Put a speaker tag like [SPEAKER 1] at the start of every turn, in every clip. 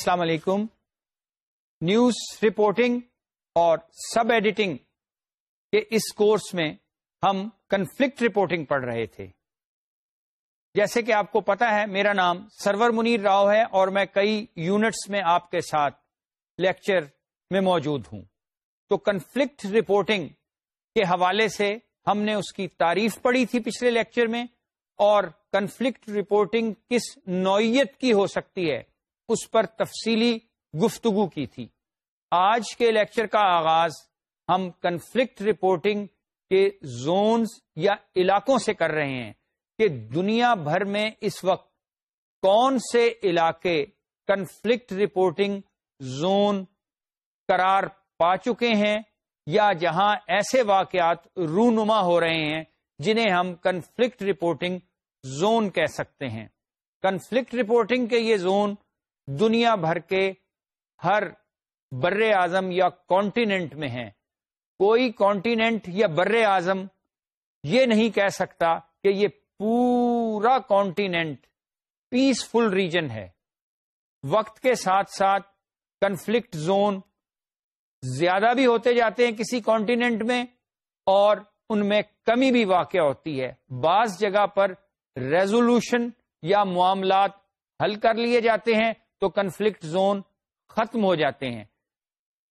[SPEAKER 1] السلام علیکم۔ News reporting اور سب ایڈیٹنگ کے اس کورس میں ہم کنفلکٹ رپورٹنگ پڑھ رہے تھے۔ جیسے کہ آپ کو پتا ہے، میرا نام سرور منیر راؤ ہے اور میں کئی یونٹس میں آپ کے ساتھ لیکچر میں موجود ہوں۔ تو کنفلکٹ رپورٹنگ کے حوالے سے ہم نے اس کی تعریف پڑھی تھی پچھلے لیکچر میں اور کنفلکٹ رپورٹنگ کس نوعیت کی ہو سکتی ہے؟ اس پر تفصیلی گفتگو کی تھی۔ آج کے لیکچر کا آغاز ہم کنفلکٹ رپورٹنگ کے زونز یا علاقوں سے کر رہے ہیں کہ دنیا بھر میں اس وقت کون سے علاقے کنفلکٹ رپورٹنگ زون قرار پا چکے ہیں یا جہاں ایسے واقعات رونما ہو رہے ہیں جنہیں ہم کنفلکٹ رپورٹنگ زون کہہ سکتے ہیں۔ کنفلکٹ رپورٹنگ کے یہ زون دنیا بھر کے ہر بر اعظم یا کانٹیننٹ میں ہیں۔ کوئی کانٹیننٹ یا بر اعظم یہ نہیں کہہ سکتا کہ یہ پورا کانٹیننٹ پیسفل ریجن ہے۔ وقت کے ساتھ ساتھ کنفلکٹ زون زیادہ بھی ہوتے جاتے ہیں کسی کانٹیننٹ میں اور ان میں کمی بھی واقع ہوتی ہے۔ بعض جگہ پر ریزولوشن یا معاملات حل کر لیے جاتے ہیں۔ تو کنفلکٹ زون ختم ہو جاتے ہیں۔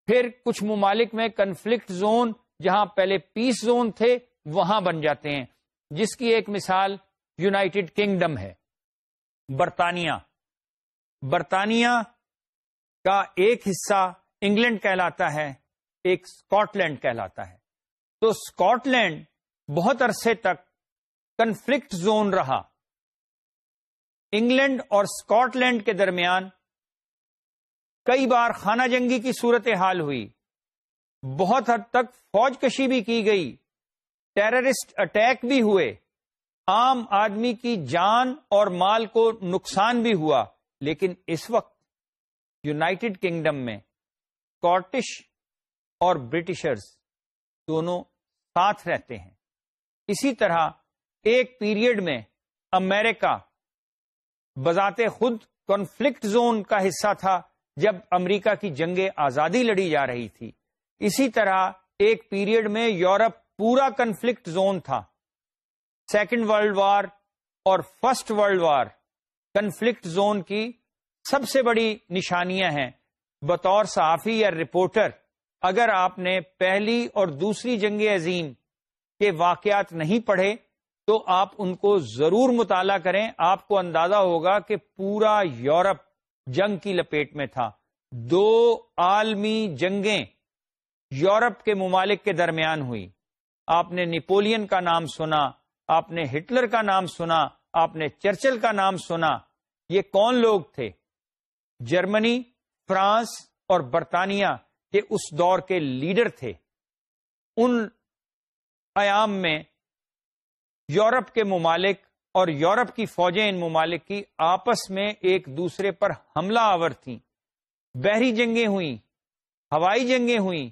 [SPEAKER 1] پھر کچھ ممالک میں کنفلکٹ زون جہاں پہلے پیس زون تھے، وہاں بن جاتے ہیں۔ جس کی ایک مثال یونائٹڈ کنگڈم ہے۔ برطانیہ۔ برطانیہ کا ایک حصہ انگلینڈ کہلاتا ہے، ایک اسکاٹ لینڈ کہلاتا ہے۔ تو اسکاٹ لینڈ بہت عرصے تک کنفلکٹ زون رہا۔ انگلینڈ اور اسکاٹ لینڈ کے درمیان کئی بار خانہ جنگی کی صورت حال ہوئی۔ بہت حد تک فوج کشی بھی کی گئی۔ ٹیررسٹ اٹیک بھی ہوئے۔ عام آدمی کی جان اور مال کو نقصان بھی ہوا، لیکن اس وقت یونائٹڈ کنگڈم میں اسکاٹش اور برٹشرز دونوں ساتھ رہتے ہیں۔ اسی طرح ایک پیریڈ میں امریکہ بذات خود کانفلکٹ زون کا حصہ تھا۔ جب امریکہ کی جنگ آزادی لڑی جا رہی تھی۔ اسی طرح ایک پیریڈ میں یورپ پورا کنفلکٹ زون تھا۔ سیکنڈ ورلڈ وار اور first world war conflict zone کی سب سے بڑی نشانیاں ہیں۔ بطور صحافی یا رپورٹر اگر آپ نے پہلی اور دوسری جنگ عظیم کے واقعات نہیں پڑھے، تو آپ ان کو ضرور مطالعہ کریں۔ آپ کو اندازہ ہوگا کہ پورا یورپ جنگ کی لپیٹ میں تھا۔ دو عالمی جنگیں یورپ کے ممالک کے درمیان ہوئی۔ آپ نے نیپولین کا نام سنا، آپ نے ہٹلر کا نام سنا، آپ نے چرچل کا نام سنا۔ یہ کون لوگ تھے؟ جرمنی، فرانس اور برطانیہ کے اس دور کے لیڈر تھے۔ ان ایام میں یورپ کے ممالک اور یورپ کی فوجیں ان ممالک کی آپس میں ایک دوسرے پر حملہ آور تھیں۔ بحری جنگیں ہوئیں، ہوائی جنگیں ہوئیں،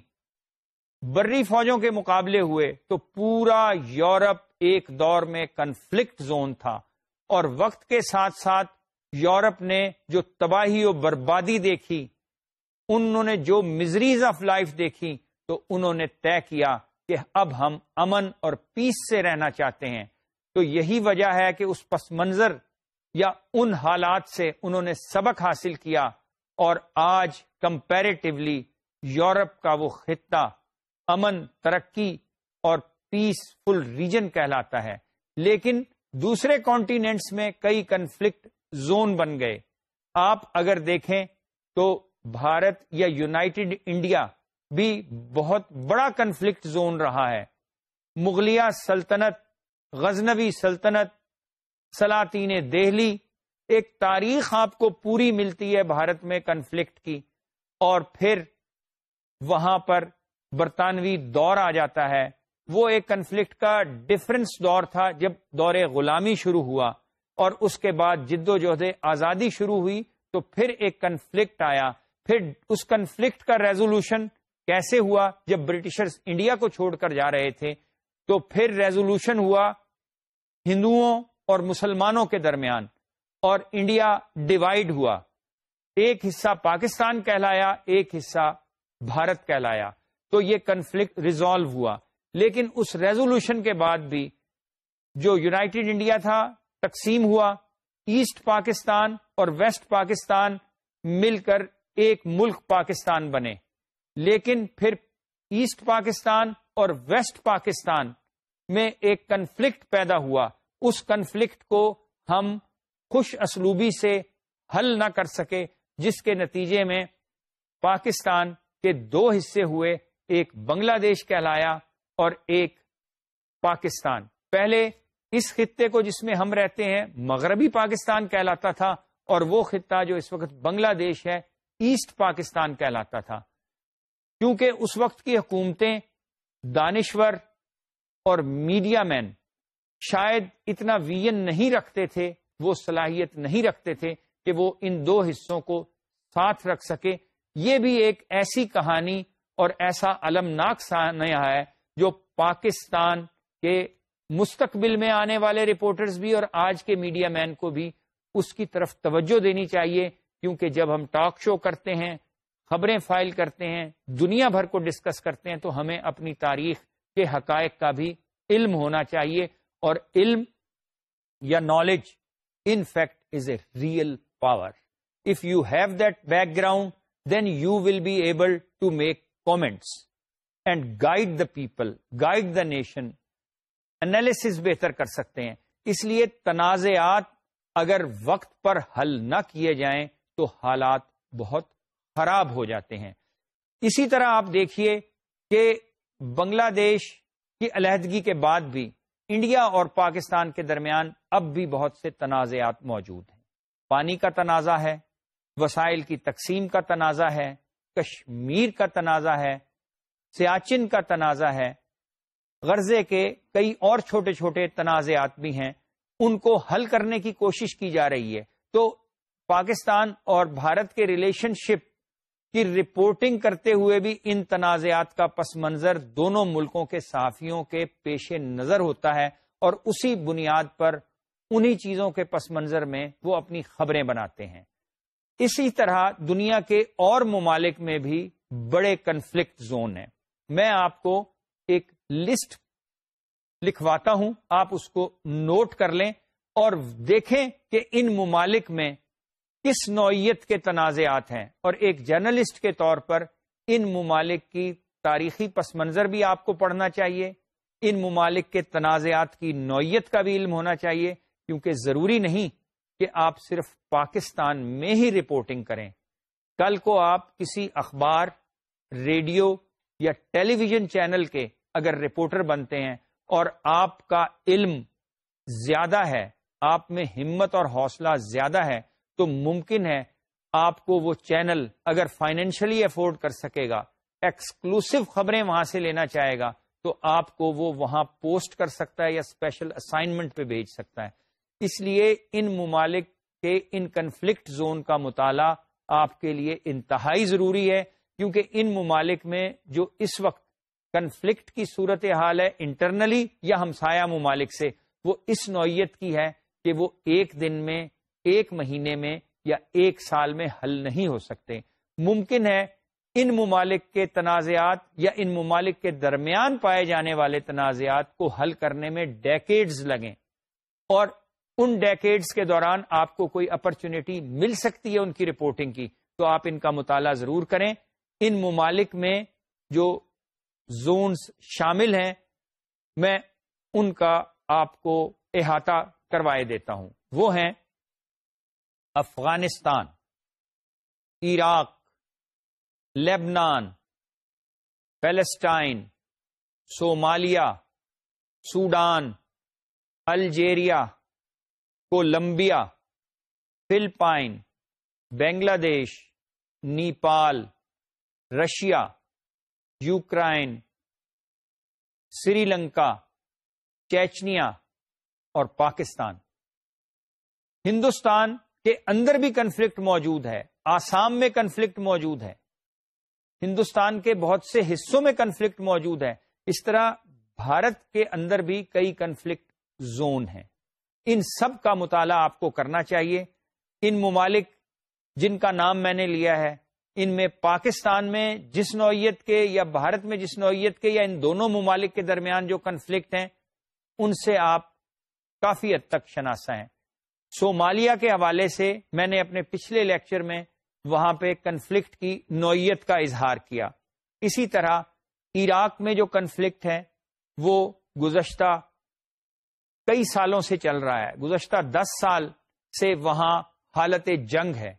[SPEAKER 1] بری فوجوں کے مقابلے ہوئے تو پورا یورپ ایک دور میں کنفلکٹ زون تھا۔ اور وقت کے ساتھ ساتھ یورپ نے جو تباہی و بربادی دیکھی، انہوں نے جو مزریز آف لائف دیکھی تو انہوں نے طے کیا کہ اب ہم امن اور پیس سے رہنا چاہتے ہیں۔ تو یہی وجہ ہے کہ اس پس منظر یا ان حالات سے انہوں نے سبق حاصل کیا اور آج کمپیریٹیولی یورپ کا وہ خطہ امن، ترقی اور پیس فل ریجن کہلاتا ہے۔ لیکن دوسرے کانٹیننٹس میں کئی کنفلکٹ زون بن گئے۔ آپ اگر دیکھیں تو بھارت یا یونائٹڈ انڈیا بھی بہت بڑا کنفلکٹ زون رہا ہے۔ مغلیہ سلطنت غزنوی سلطنت، سلاطین دہلی، ایک تاریخ آپ کو پوری ملتی ہے بھارت میں کنفلکٹ کی، اور پھر وہاں پر برطانوی دور آ جاتا ہے۔ وہ ایک کنفلکٹ کا ڈفرنس دور تھا جب دور غلامی شروع ہوا، اور اس کے بعد جد و جہد آزادی شروع ہوئی، تو پھر ایک کنفلکٹ آیا۔ پھر اس کنفلکٹ کا ریزولوشن کیسے ہوا جب برٹشرز انڈیا کو چھوڑ کر جا رہے تھے؟ تو پھر ریزولوشن ہوا ہندوؤں اور مسلمانوں کے درمیان اور انڈیا ڈیوائڈ ہوا۔ ایک حصہ پاکستان کہلایا، ایک حصہ بھارت کہلایا۔ تو یہ کنفلکٹ ریزالو ہوا۔ لیکن اس ریزولوشن کے بعد بھی جو یونائٹڈ انڈیا تھا، تقسیم ہوا۔ ایسٹ پاکستان اور ویسٹ پاکستان مل کر ایک ملک پاکستان بنے۔ لیکن پھر ایسٹ پاکستان اور ویسٹ پاکستان میں ایک کنفلکٹ پیدا ہوا۔ اس کنفلکٹ کو ہم خوش اسلوبی سے حل نہ کر سکے، جس کے نتیجے میں پاکستان کے دو حصے ہوئے، ایک بنگلہ دیش کہلایا اور ایک پاکستان۔ پہلے اس خطے کو جس میں ہم رہتے ہیں، مغربی پاکستان کہلاتا تھا اور وہ خطہ جو اس وقت بنگلہ دیش ہے، ایسٹ پاکستان کہلاتا تھا۔ کیونکہ اس وقت کی حکومتیں دانشور اور میڈیا مین شاید اتنا ویژن نہیں رکھتے تھے، وہ صلاحیت نہیں رکھتے تھے کہ وہ ان دو حصوں کو ساتھ رکھ سکے۔ یہ بھی ایک ایسی کہانی اور ایسا المناک سانیہ ہے جو پاکستان کے مستقبل میں آنے والے رپورٹرز بھی اور آج کے میڈیا مین کو بھی اس کی طرف توجہ دینی چاہیے۔ کیونکہ جب ہم ٹاک شو کرتے ہیں، خبریں فائل کرتے ہیں، دنیا بھر کو ڈسکس کرتے ہیں، تو ہمیں اپنی تاریخ کے حقائق کا بھی علم ہونا چاہیے اور علم یا knowledge in fact is a real power if you have that background then you will be able to make comments and guide the people guide the nation analysis بہتر کر سکتے ہیں۔ اس لیے تنازعات اگر وقت پر حل نہ کیے جائیں تو حالات بہت خراب ہو جاتے ہیں۔ اسی طرح آپ دیکھیے کہ بنگلہ دیش کی علیحدگی کے بعد بھی انڈیا اور پاکستان کے درمیان اب بھی بہت سے تنازعات موجود ہیں۔ پانی کا تنازع ہے، وسائل کی تقسیم کا تنازع ہے، کشمیر کا تنازع ہے، سیاچن کا تنازع ہے۔ غرضے کے کئی اور چھوٹے چھوٹے تنازعات بھی ہیں۔ ان کو حل کرنے کی کوشش کی جا رہی ہے۔ تو پاکستان اور بھارت کے ریلیشن شپ کی رپورٹنگ کرتے ہوئے بھی ان تنازعات کا پس منظر دونوں ملکوں کے صحافیوں کے پیش نظر ہوتا ہے اور اسی بنیاد پر انہی چیزوں کے پس منظر میں وہ اپنی خبریں بناتے ہیں۔ اسی طرح دنیا کے اور ممالک میں بھی بڑے کنفلکٹ زون ہیں۔ میں آپ کو ایک لسٹ لکھواتا ہوں، آپ اس کو نوٹ کر لیں اور دیکھیں کہ ان ممالک میں کس نوعیت کے تنازعات ہیں اور ایک جرنلسٹ کے طور پر ان ممالک کی تاریخی پس منظر بھی آپ کو پڑھنا چاہیے۔ ان ممالک کے تنازعات کی نوعیت کا بھی علم ہونا چاہیے، کیونکہ ضروری نہیں کہ آپ صرف پاکستان میں ہی رپورٹنگ کریں۔ کل کو آپ کسی اخبار، ریڈیو یا ٹیلی ویژن چینل کے اگر رپورٹر بنتے ہیں اور آپ کا علم زیادہ ہے، آپ میں ہمت اور حوصلہ زیادہ ہے تو ممکن ہے آپ کو وہ چینل اگر فائنینشلی افورڈ کر سکے گا ایکسکلوسو خبریں وہاں سے لینا چاہے گا، تو آپ کو وہ وہاں پوسٹ کر سکتا ہے یا اسپیشل اسائنمنٹ پہ بھیج سکتا ہے۔ اس لیے ان ممالک کے ان کنفلکٹ زون کا مطالعہ آپ کے لیے انتہائی ضروری ہے، کیونکہ ان ممالک میں جو اس وقت کنفلکٹ کی صورت حال ہے انٹرنلی یا ہمسایہ ممالک سے، وہ اس نوعیت کی ہے کہ وہ ایک دن میں ایک مہینے میں یا ایک سال میں حل نہیں ہو سکتے۔ ممکن ہے ان ممالک کے تنازعات یا ان ممالک کے درمیان پائے جانے والے تنازعات کو حل کرنے میں ڈیکیڈز لگیں۔ اور ان ڈیکیڈز کے دوران آپ کو کوئی اپرچونٹی مل سکتی ہے ان کی رپورٹنگ کی، تو آپ ان کا مطالعہ ضرور کریں۔ ان ممالک میں جو زونز شامل ہیں، میں ان کا آپ کو احاطہ کروائے دیتا ہوں۔ وہ ہیں Afghanistan, Iraq Lebanon Palestine Somalia, Sudan, Algeria, Colombia, Philippines Bangladesh Nepal, Russia, Ukraine, Sri Lanka, Chechnya اور پاکستان۔ ہندوستان کے اندر بھی کنفلکٹ موجود ہے، آسام میں کنفلکٹ موجود ہے، ہندوستان کے بہت سے حصوں میں کنفلکٹ موجود ہے، اس طرح بھارت کے اندر بھی کئی کنفلکٹ زون ہیں۔ ان سب کا مطالعہ آپ کو کرنا چاہیے۔ ان ممالک جن کا نام میں نے لیا ہے، ان میں پاکستان میں جس نوعیت کے یا بھارت میں جس نوعیت کے یا ان دونوں ممالک کے درمیان جو کنفلکٹ ہیں، ان سے آپ کافی حد تک شناسا ہیں۔ صومالیہ کے حوالے سے میں نے اپنے پچھلے لیکچر میں وہاں پہ کنفلکٹ کی نوعیت کا اظہار کیا۔ اسی طرح عراق میں جو کنفلکٹ ہے، وہ گزشتہ کئی سالوں سے چل رہا ہے۔ گزشتہ دس سال سے وہاں حالت جنگ ہے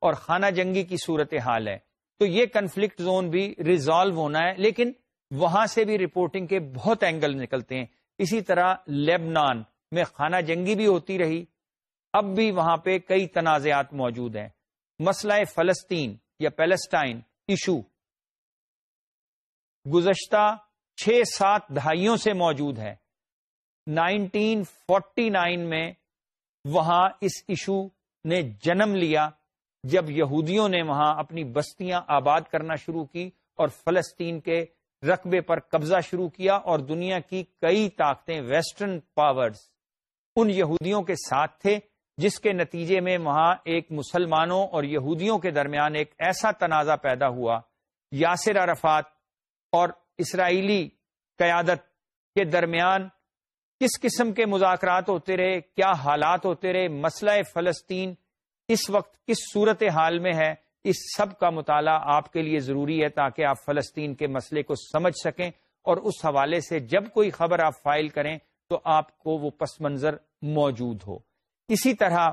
[SPEAKER 1] اور خانہ جنگی کی صورت حال ہے۔ تو یہ کنفلکٹ زون بھی ریزالو ہونا ہے، لیکن وہاں سے بھی رپورٹنگ کے بہت اینگل نکلتے ہیں۔ اسی طرح لیبنان میں خانہ جنگی بھی ہوتی رہی۔ اب بھی وہاں پہ کئی تنازعات موجود ہیں۔ مسئلہ فلسطین یا پیلسٹائن ایشو۔ گزشتہ چھ سات دہائیوں سے موجود ہے۔ نائنٹین فورٹی نائن میں وہاں اس ایشو نے جنم لیا۔ جب یہودیوں نے وہاں اپنی بستیاں آباد کرنا شروع کی اور فلسطین کے رقبے پر قبضہ شروع کیا اور دنیا کی کئی طاقتیں ویسٹرن پاورز ان یہودیوں کے ساتھ تھے جس کے نتیجے میں وہاں ایک مسلمانوں اور یہودیوں کے درمیان ایک ایسا تنازع پیدا ہوا، یاسر عرفات اور اسرائیلی قیادت کے درمیان کس قسم کے مذاکرات ہوتے رہے، کیا حالات ہوتے رہے، مسئلہ فلسطین اس وقت کس صورت حال میں ہے، اس سب کا مطالعہ آپ کے لیے ضروری ہے تاکہ آپ فلسطین کے مسئلے کو سمجھ سکیں اور اس حوالے سے جب کوئی خبر آپ فائل کریں تو آپ کو وہ پس منظر موجود ہو۔ اسی طرح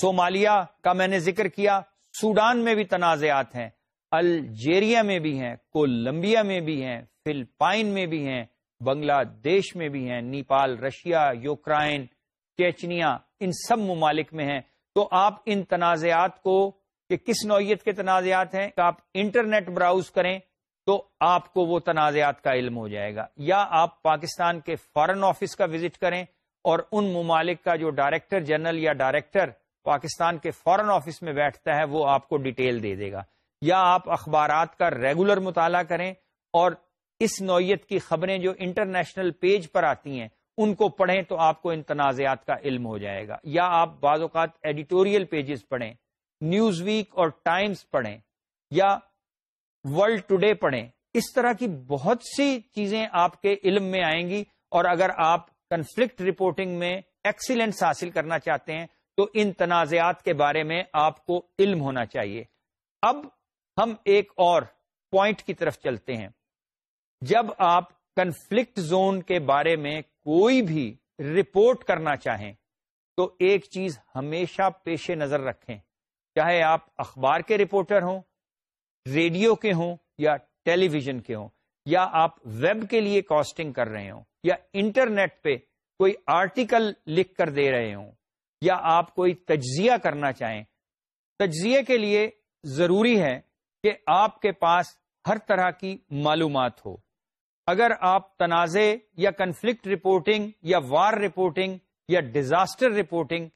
[SPEAKER 1] صومالیہ کا میں نے ذکر کیا، سوڈان میں بھی تنازعات ہیں، الجیریا میں بھی ہیں، کولمبیا میں بھی ہیں، فلپائن میں بھی ہیں بنگلہ دیش میں بھی ہیں، نیپال، رشیا، یوکرائن چیچنیا ان سب ممالک میں ہیں۔ تو آپ ان تنازعات کو، کہ کس نوعیت کے تنازعات ہیں، کہ آپ انٹرنیٹ براؤز کریں تو آپ کو وہ تنازعات کا علم ہو جائے گا۔ یا آپ پاکستان کے فارن آفس کا وزٹ کریں اور ان ممالک کا جو ڈائریکٹر جنرل یا ڈائریکٹر پاکستان کے فارن آفس میں بیٹھتا ہے، وہ آپ کو ڈیٹیل دے دے گا۔ یا آپ اخبارات کا ریگولر مطالعہ کریں اور اس نوعیت کی خبریں جو انٹرنیشنل پیج پر آتی ہیں، ان کو پڑھیں تو آپ کو ان تنازعات کا علم ہو جائے گا۔ یا آپ بعض اوقات ایڈیٹوریل پیجز پڑھیں نیوز ویک اور ٹائمز پڑھیں یا ورلڈ ٹوڈے پڑھیں۔ اس طرح کی بہت سی چیزیں آپ کے علم میں آئیں گی اور اگر آپ کنفلکٹ رپورٹنگ میں ایکسیلنس حاصل کرنا چاہتے ہیں، تو ان تنازعات کے بارے میں آپ کو علم ہونا چاہیے۔ اب ہم ایک اور پوائنٹ کی طرف چلتے ہیں۔ جب آپ کنفلکٹ زون کے بارے میں کوئی بھی رپورٹ کرنا چاہیں، تو ایک چیز ہمیشہ پیش نظر رکھیں۔ چاہے آپ اخبار کے رپورٹر ہوں، ریڈیو کے ہوں یا ٹیلی ویژن کے ہوں، یا آپ ویب کے لیے کاسٹنگ کر رہے ہوں۔ یا انٹرنیٹ پہ کوئی آرٹیکل لکھ کر دے رہے ہوں یا آپ کوئی تجزیہ کرنا چاہیں تجزیے کے لیے ضروری ہے کہ آپ کے پاس ہر طرح کی معلومات ہو۔ اگر آپ تنازع یا کنفلکٹ رپورٹنگ یا وار رپورٹنگ یا ڈیزاسٹر رپورٹنگ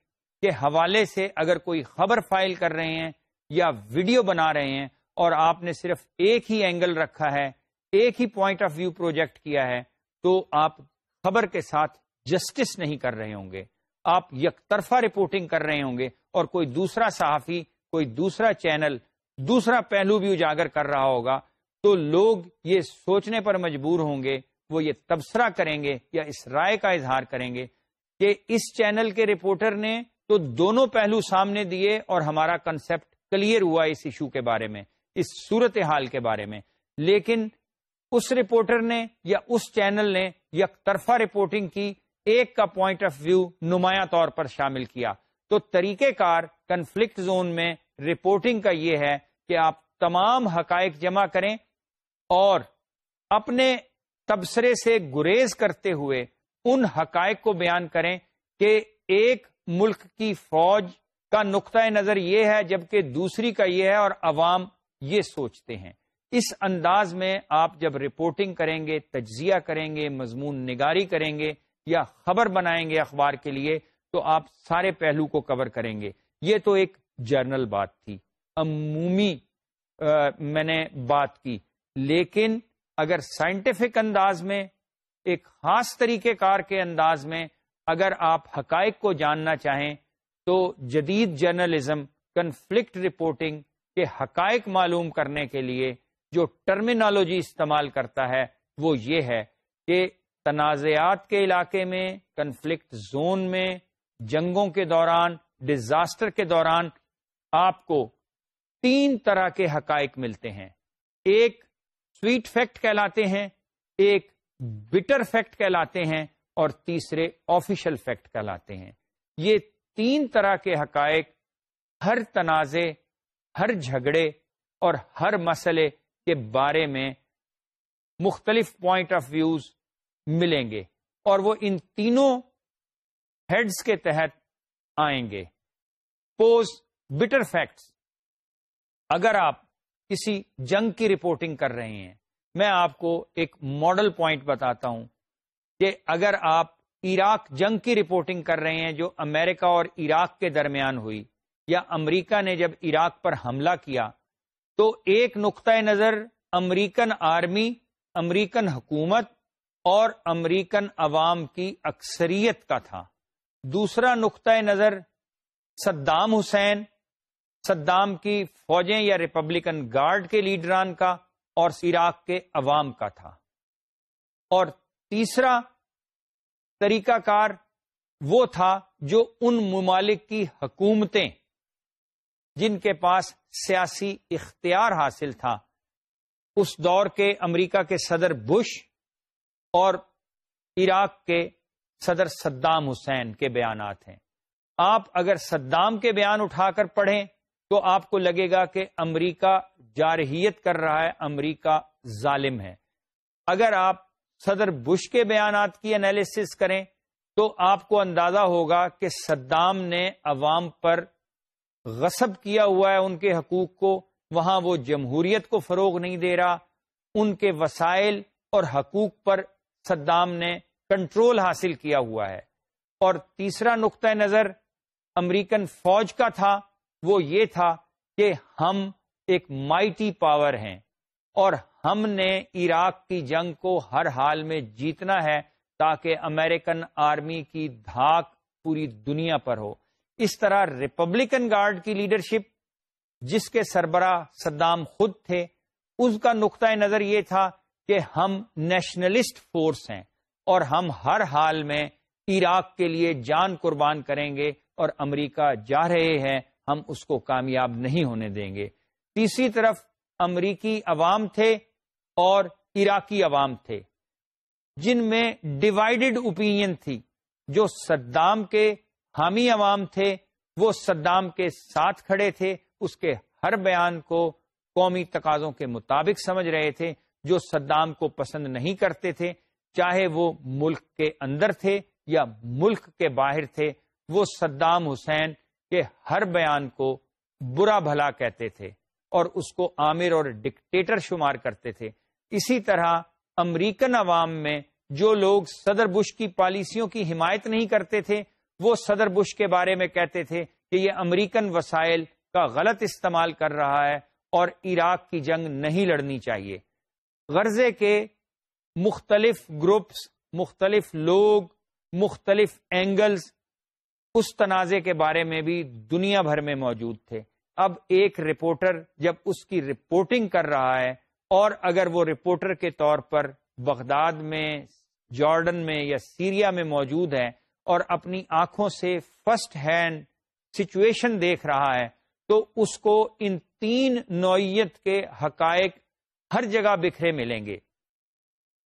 [SPEAKER 1] کے حوالے سے اگر کوئی خبر فائل کر رہے ہیں یا ویڈیو بنا رہے ہیں اور آپ نے صرف ایک ہی اینگل رکھا ہے، ایک ہی پوائنٹ آف ویو پروجیکٹ کیا ہے تو آپ خبر کے ساتھ جسٹس نہیں کر رہے ہوں گے۔ آپ یک طرفہ رپورٹنگ کر رہے ہوں گے اور کوئی دوسرا صحافی، کوئی دوسرا چینل دوسرا پہلو بھی اجاگر کر رہا ہوگا تو لوگ یہ سوچنے پر مجبور ہوں گے، وہ یہ تبصرہ کریں گے یا اس رائے کا اظہار کریں گے کہ اس چینل کے رپورٹر نے تو دونوں پہلو سامنے دیے اور ہمارا کنسپٹ کلیئر ہوا اس ایشو کے بارے میں، اس صورت حال کے بارے میں۔ لیکن اس رپورٹر نے یا اس چینل نے یک طرفہ رپورٹنگ کی ایک کا پوائنٹ آف ویو نمایاں طور پر شامل کیا۔ تو طریقہ کار کنفلکٹ زون میں رپورٹنگ کا یہ ہے کہ آپ تمام حقائق جمع کریں اور اپنے تبصرے سے گریز کرتے ہوئے ان حقائق کو بیان کریں کہ ایک ملک کی فوج کا نقطۂ نظر یہ ہے جبکہ دوسری کا یہ ہے اور عوام یہ سوچتے ہیں۔ اس انداز میں آپ جب رپورٹنگ کریں گے، تجزیہ کریں گے، مضمون نگاری کریں گے یا خبر بنائیں گے اخبار کے لیے، تو آپ سارے پہلو کو کور کریں گے۔ یہ تو ایک جرنل بات تھی۔ عمومی میں نے بات کی۔ لیکن اگر سائنٹیفک انداز میں، ایک خاص طریقہ کار کے انداز میں اگر آپ حقائق کو جاننا چاہیں، تو جدید جرنلزم کنفلکٹ رپورٹنگ کے حقائق معلوم کرنے کے لیے جو ٹرمینالوجی استعمال کرتا ہے، وہ یہ ہے کہ تنازعات کے علاقے میں کنفلکٹ زون میں، جنگوں کے دوران ڈیزاسٹر کے دوران آپ کو تین طرح کے حقائق ملتے ہیں۔ ایک سویٹ فیکٹ کہلاتے ہیں، ایک بٹر فیکٹ کہلاتے ہیں اور تیسرے آفیشل فیکٹ کہلاتے ہیں۔ یہ تین طرح کے حقائق ہر تنازع، ہر جھگڑے اور ہر مسئلے کے بارے میں مختلف پوائنٹ آف ویوز ملیں گے اور وہ ان تینوں ہیڈز کے تحت آئیں گے. پوز بٹر فیکٹس اگر آپ کسی جنگ کی رپورٹنگ کر رہے ہیں، میں آپ کو ایک ماڈل پوائنٹ بتاتا ہوں کہ اگر آپ عراق جنگ کی رپورٹنگ کر رہے ہیں جو امریکہ اور عراق کے درمیان ہوئی، یا امریکہ نے جب عراق پر حملہ کیا تو ایک نقطۂ نظر امریکن آرمی، امریکن حکومت اور امریکن عوام کی اکثریت کا تھا۔ دوسرا نقطۂ نظر صدام حسین، صدام کی فوجیں یا ریپبلکن گارڈ کے لیڈران کا اور عراق کے عوام کا تھا۔ اور تیسرا طریقہ کار وہ تھا جو ان ممالک کی حکومتیں جن کے پاس سیاسی اختیار حاصل تھا، اس دور کے امریکہ کے صدر بش اور عراق کے صدر صدام حسین کے بیانات ہیں۔ آپ اگر صدام کے بیان اٹھا کر پڑھیں تو آپ کو لگے گا کہ امریکہ جارحیت کر رہا ہے، امریکہ ظالم ہے۔ اگر آپ صدر بش کے بیانات کی انالیسس کریں تو آپ کو اندازہ ہوگا کہ صدام نے عوام پر غصب کیا ہوا ہے ان کے حقوق کو، وہاں وہ جمہوریت کو فروغ نہیں دے رہا۔ ان کے وسائل اور حقوق پر صدام نے کنٹرول حاصل کیا ہوا ہے۔ اور تیسرا نقطۂ نظر امریکن فوج کا تھا، وہ یہ تھا کہ ہم ایک مائٹی پاور ہیں اور ہم نے عراق کی جنگ کو ہر حال میں جیتنا ہے تاکہ امریکن آرمی کی دھاک پوری دنیا پر ہو۔ اس طرح ریپبلکن گارڈ کی لیڈرشپ جس کے سربراہ صدام خود تھے، اس کا نقطۂ نظر یہ تھا کہ ہم نیشنلسٹ فورس ہیں اور ہم ہر حال میں عراق کے لیے جان قربان کریں گے اور امریکہ جا رہے ہیں، ہم اس کو کامیاب نہیں ہونے دیں گے۔ تیسری طرف امریکی عوام تھے اور عراقی عوام تھے، جن میں ڈیوائڈڈ اوپینین تھی، جو صدام کے حامی عوام تھے، وہ صدام کے ساتھ کھڑے تھے، اس کے ہر بیان کو قومی تقاضوں کے مطابق سمجھ رہے تھے، جو صدام کو پسند نہیں کرتے تھے، چاہے وہ ملک کے اندر تھے یا ملک کے باہر تھے، وہ صدام حسین کے ہر بیان کو برا بھلا کہتے تھے اور اس کو عامر اور ڈکٹیٹر شمار کرتے تھے۔ اسی طرح امریکن عوام میں جو لوگ صدر بش کی پالیسیوں کی حمایت نہیں کرتے تھے وہ صدر بش کے بارے میں کہتے تھے کہ یہ امریکن وسائل کا غلط استعمال کر رہا ہے اور عراق کی جنگ نہیں لڑنی چاہیے۔ غرضے کے مختلف گروپس، مختلف لوگ، مختلف اینگلز اس تنازع کے بارے میں بھی دنیا بھر میں موجود تھے۔ اب ایک رپورٹر جب اس کی رپورٹنگ کر رہا ہے اور اگر وہ رپورٹر کے طور پر بغداد میں، جارڈن میں یا سیریا میں موجود ہے اور اپنی آنکھوں سے فرسٹ ہینڈ سچویشن دیکھ رہا ہے، تو اس کو ان تین نوعیت کے حقائق ہر جگہ بکھرے ملیں گے۔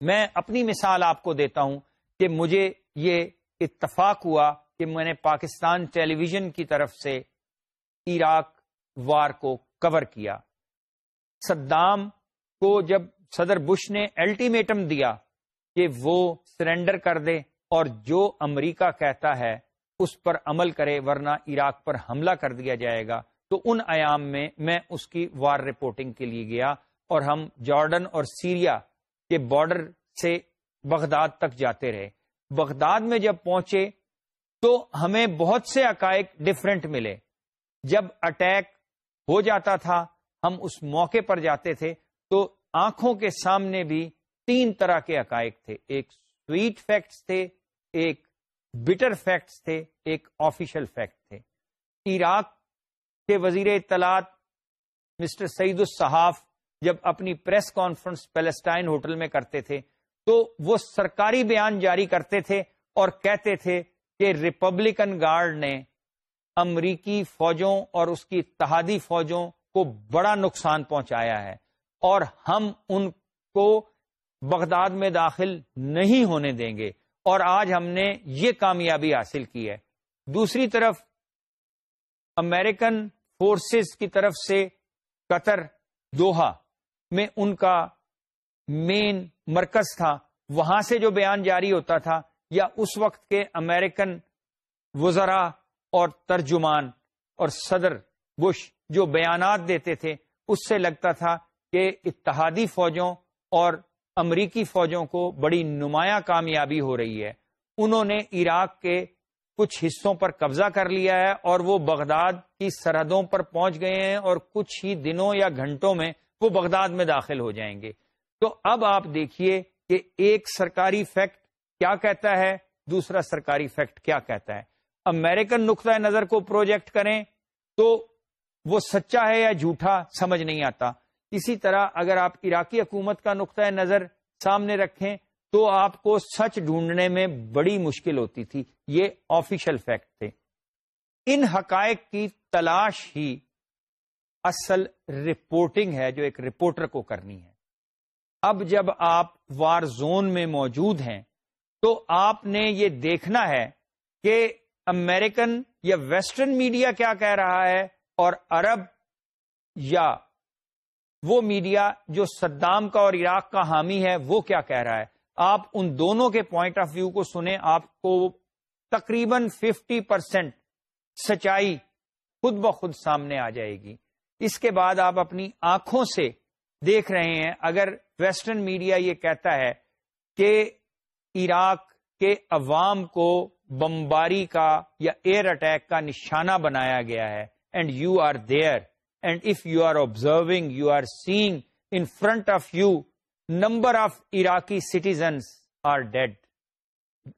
[SPEAKER 1] میں اپنی مثال آپ کو دیتا ہوں کہ مجھے یہ اتفاق ہوا کہ میں نے پاکستان ٹیلی ویژن کی طرف سے عراق وار کو کور کیا۔ صدام کو جب صدر بش نے الٹیمیٹم دیا کہ وہ سرنڈر کر دے اور جو امریکہ کہتا ہے اس پر عمل کرے ورنہ عراق پر حملہ کر دیا جائے گا، تو ان ایام میں میں اس کی وار رپورٹنگ کے لیے گیا اور ہم جارڈن اور سیریا کے بارڈر سے بغداد تک جاتے رہے۔ بغداد میں جب پہنچے تو ہمیں بہت سے عقائق ڈفرینٹ ملے۔ جب اٹیک ہو جاتا تھا، ہم اس موقع پر جاتے تھے تو آنکھوں کے سامنے بھی تین طرح کے عقائق تھے۔ ایک سویٹ فیکٹس تھے ایک بٹر فیکٹس تھے، ایک آفیشل فیکٹ تھے۔ عراق کہ وزیر اطلاعات مسٹر سعید الصحاف جب اپنی پریس کانفرنس پیلسٹائن ہوٹل میں کرتے تھے، تو وہ سرکاری بیان جاری کرتے تھے اور کہتے تھے کہ ریپبلکن گارڈ نے امریکی فوجوں اور اس کی اتحادی فوجوں کو بڑا نقصان پہنچایا ہے اور ہم ان کو بغداد میں داخل نہیں ہونے دیں گے۔ اور آج ہم نے یہ کامیابی حاصل کی ہے۔ دوسری طرف امریکن فورسز کی طرف سے قطر، دوہا میں ان کا مین مرکز تھا۔ وہاں سے جو بیان جاری ہوتا تھا یا اس وقت کے امریکن وزراء اور ترجمان اور صدر بش جو بیانات دیتے تھے، اس سے لگتا تھا کہ اتحادی فوجوں اور امریکی فوجوں کو بڑی نمایاں کامیابی ہو رہی ہے۔ انہوں نے عراق کے کچھ حصوں پر قبضہ کر لیا ہے اور وہ بغداد کی سرحدوں پر پہنچ گئے ہیں اور کچھ ہی دنوں یا گھنٹوں میں وہ بغداد میں داخل ہو جائیں گے۔ تو اب آپ دیکھیے کہ ایک سرکاری فیکٹ کیا کہتا ہے، دوسرا سرکاری فیکٹ کیا کہتا ہے۔ امریکن نقطۂ نظر کو پروجیکٹ کریں تو وہ سچا ہے یا جھوٹا، سمجھ نہیں آتا۔ اسی طرح اگر آپ عراقی حکومت کا نقطۂ نظر سامنے رکھیں تو آپ کو سچ ڈھونڈنے میں بڑی مشکل ہوتی تھی۔ یہ آفیشل فیکٹ تھے۔ ان حقائق کی تلاش ہی اصل رپورٹنگ ہے جو ایک رپورٹر کو کرنی ہے۔ اب جب آپ وار زون میں موجود ہیں تو آپ نے یہ دیکھنا ہے کہ امریکن یا ویسٹرن میڈیا کیا کہہ رہا ہے اور عرب یا وہ میڈیا جو صدام کا اور عراق کا حامی ہے، وہ کیا کہہ رہا ہے؟ آپ ان دونوں کے پوائنٹ آف ویو کو سنیں، آپ کو تقریباً ففٹی پرسینٹ سچائی خود بخود سامنے آ جائے گی۔ اس کے بعد آپ اپنی آنکھوں سے دیکھ رہے ہیں۔ اگر ویسٹرن میڈیا یہ کہتا ہے کہ عراق کے عوام کو بمباری کا یا ایئر اٹیک کا نشانہ بنایا گیا ہے and you are there and if you are observing you are سیگ in front of you number of Iraqi citizens are dead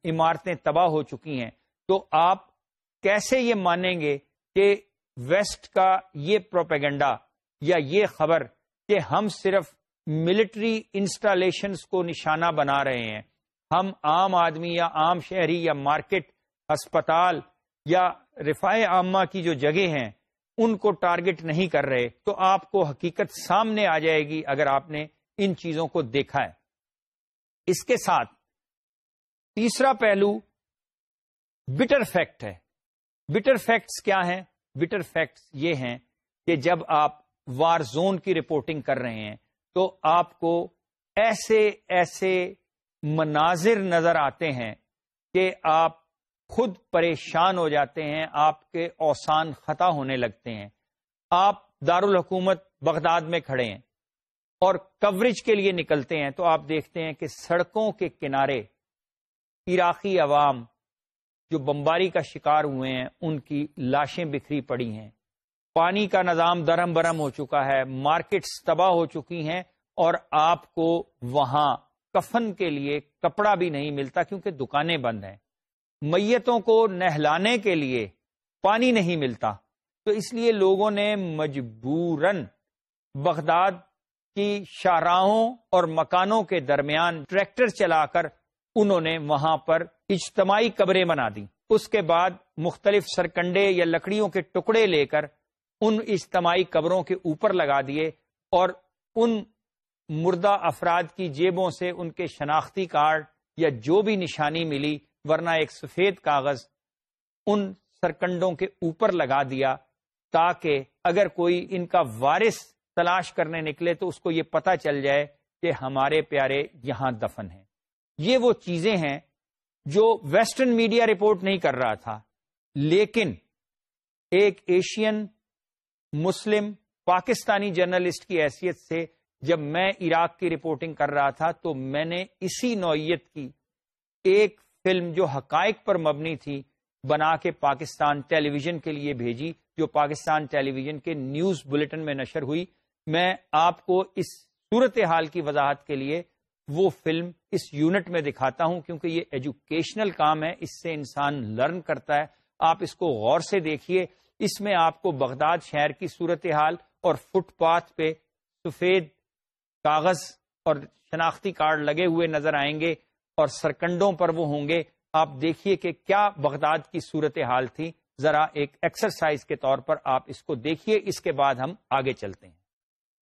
[SPEAKER 1] عمارتیں تباہ ہو چکی ہیں. تو آپ کیسے یہ مانیں گے کہ ویسٹ کا یہ پروپیگنڈا یا یہ خبر کہ ہم صرف ملٹری انسٹالیشنز کو نشانہ بنا رہے ہیں؟ ہم عام آدمی یا عام شہری یا مارکیٹ، ہسپتال یا رفاع عامہ کی جو جگہ ہیں ان کو ٹارگٹ نہیں کر رہے، تو آپ کو حقیقت سامنے آ جائے گی اگر آپ نے ان چیزوں کو دیکھا ہے۔ اس کے ساتھ تیسرا پہلو بٹر فیکٹ ہے۔ بٹر فیکٹس کیا ہیں؟ بٹر فیکٹس یہ ہیں کہ جب آپ وار زون کی رپورٹنگ کر رہے ہیں، تو آپ کو ایسے ایسے مناظر نظر آتے ہیں کہ آپ خود پریشان ہو جاتے ہیں، آپ کے اوسان خطا ہونے لگتے ہیں۔ آپ دارالحکومت بغداد میں کھڑے ہیں اور کوریج کے لیے نکلتے ہیں تو آپ دیکھتے ہیں کہ سڑکوں کے کنارے عراقی عوام جو بمباری کا شکار ہوئے ہیں، ان کی لاشیں بکھری پڑی ہیں۔ پانی کا نظام درم برم ہو چکا ہے، مارکیٹس تباہ ہو چکی ہیں اور آپ کو وہاں کفن کے لیے کپڑا بھی نہیں ملتا کیونکہ دکانیں بند ہیں۔ میتوں کو نہلانے کے لیے پانی نہیں ملتا۔ تو اس لیے لوگوں نے مجبوراً بغداد کی شاہراہوں اور مکانوں کے درمیان ٹریکٹر چلا کر انہوں نے وہاں پر اجتماعی قبریں بنا دی اس کے بعد مختلف سرکنڈے یا لکڑیوں کے ٹکڑے لے کر ان اجتماعی قبروں کے اوپر لگا دیے اور ان مردہ افراد کی جیبوں سے ان کے شناختی کارڈ یا جو بھی نشانی ملی ورنہ ایک سفید کاغذ ان سرکنڈوں کے اوپر لگا دیا تاکہ اگر کوئی ان کا وارث تلاش کرنے نکلے تو اس کو یہ پتا چل جائے کہ ہمارے پیارے یہاں دفن ہیں۔ یہ وہ چیزیں ہیں جو ویسٹرن میڈیا رپورٹ نہیں کر رہا تھا، لیکن ایک ایشین مسلم پاکستانی جرنلسٹ کی حیثیت سے جب میں عراق کی رپورٹنگ کر رہا تھا تو میں نے اسی نوعیت کی ایک فلم جو حقائق پر مبنی تھی، بنا کے پاکستان ٹیلی ویژن کے لیے بھیجی، جو پاکستان ٹیلی ویژن کے نیوز بلٹن میں نشر ہوئی۔ میں آپ کو اس صورت حال کی وضاحت کے لیے وہ فلم اس یونٹ میں دکھاتا ہوں، کیونکہ یہ ایجوکیشنل کام ہے، اس سے انسان لرن کرتا ہے۔ آپ اس کو غور سے دیکھیے۔
[SPEAKER 2] اس میں آپ کو بغداد شہر کی صورتحال اور فٹ پاتھ پہ سفید کاغذ اور شناختی کارڈ لگے ہوئے نظر آئیں گے۔ اور سرکنڈوں پر وہ ہوں گے۔ آپ دیکھیے کہ کیا بغداد کی صورت حال تھی۔ ذرا ایک ایکسرسائز کے طور پر آپ اس کو دیکھیے۔ اس کے بعد ہم آگے چلتے ہیں۔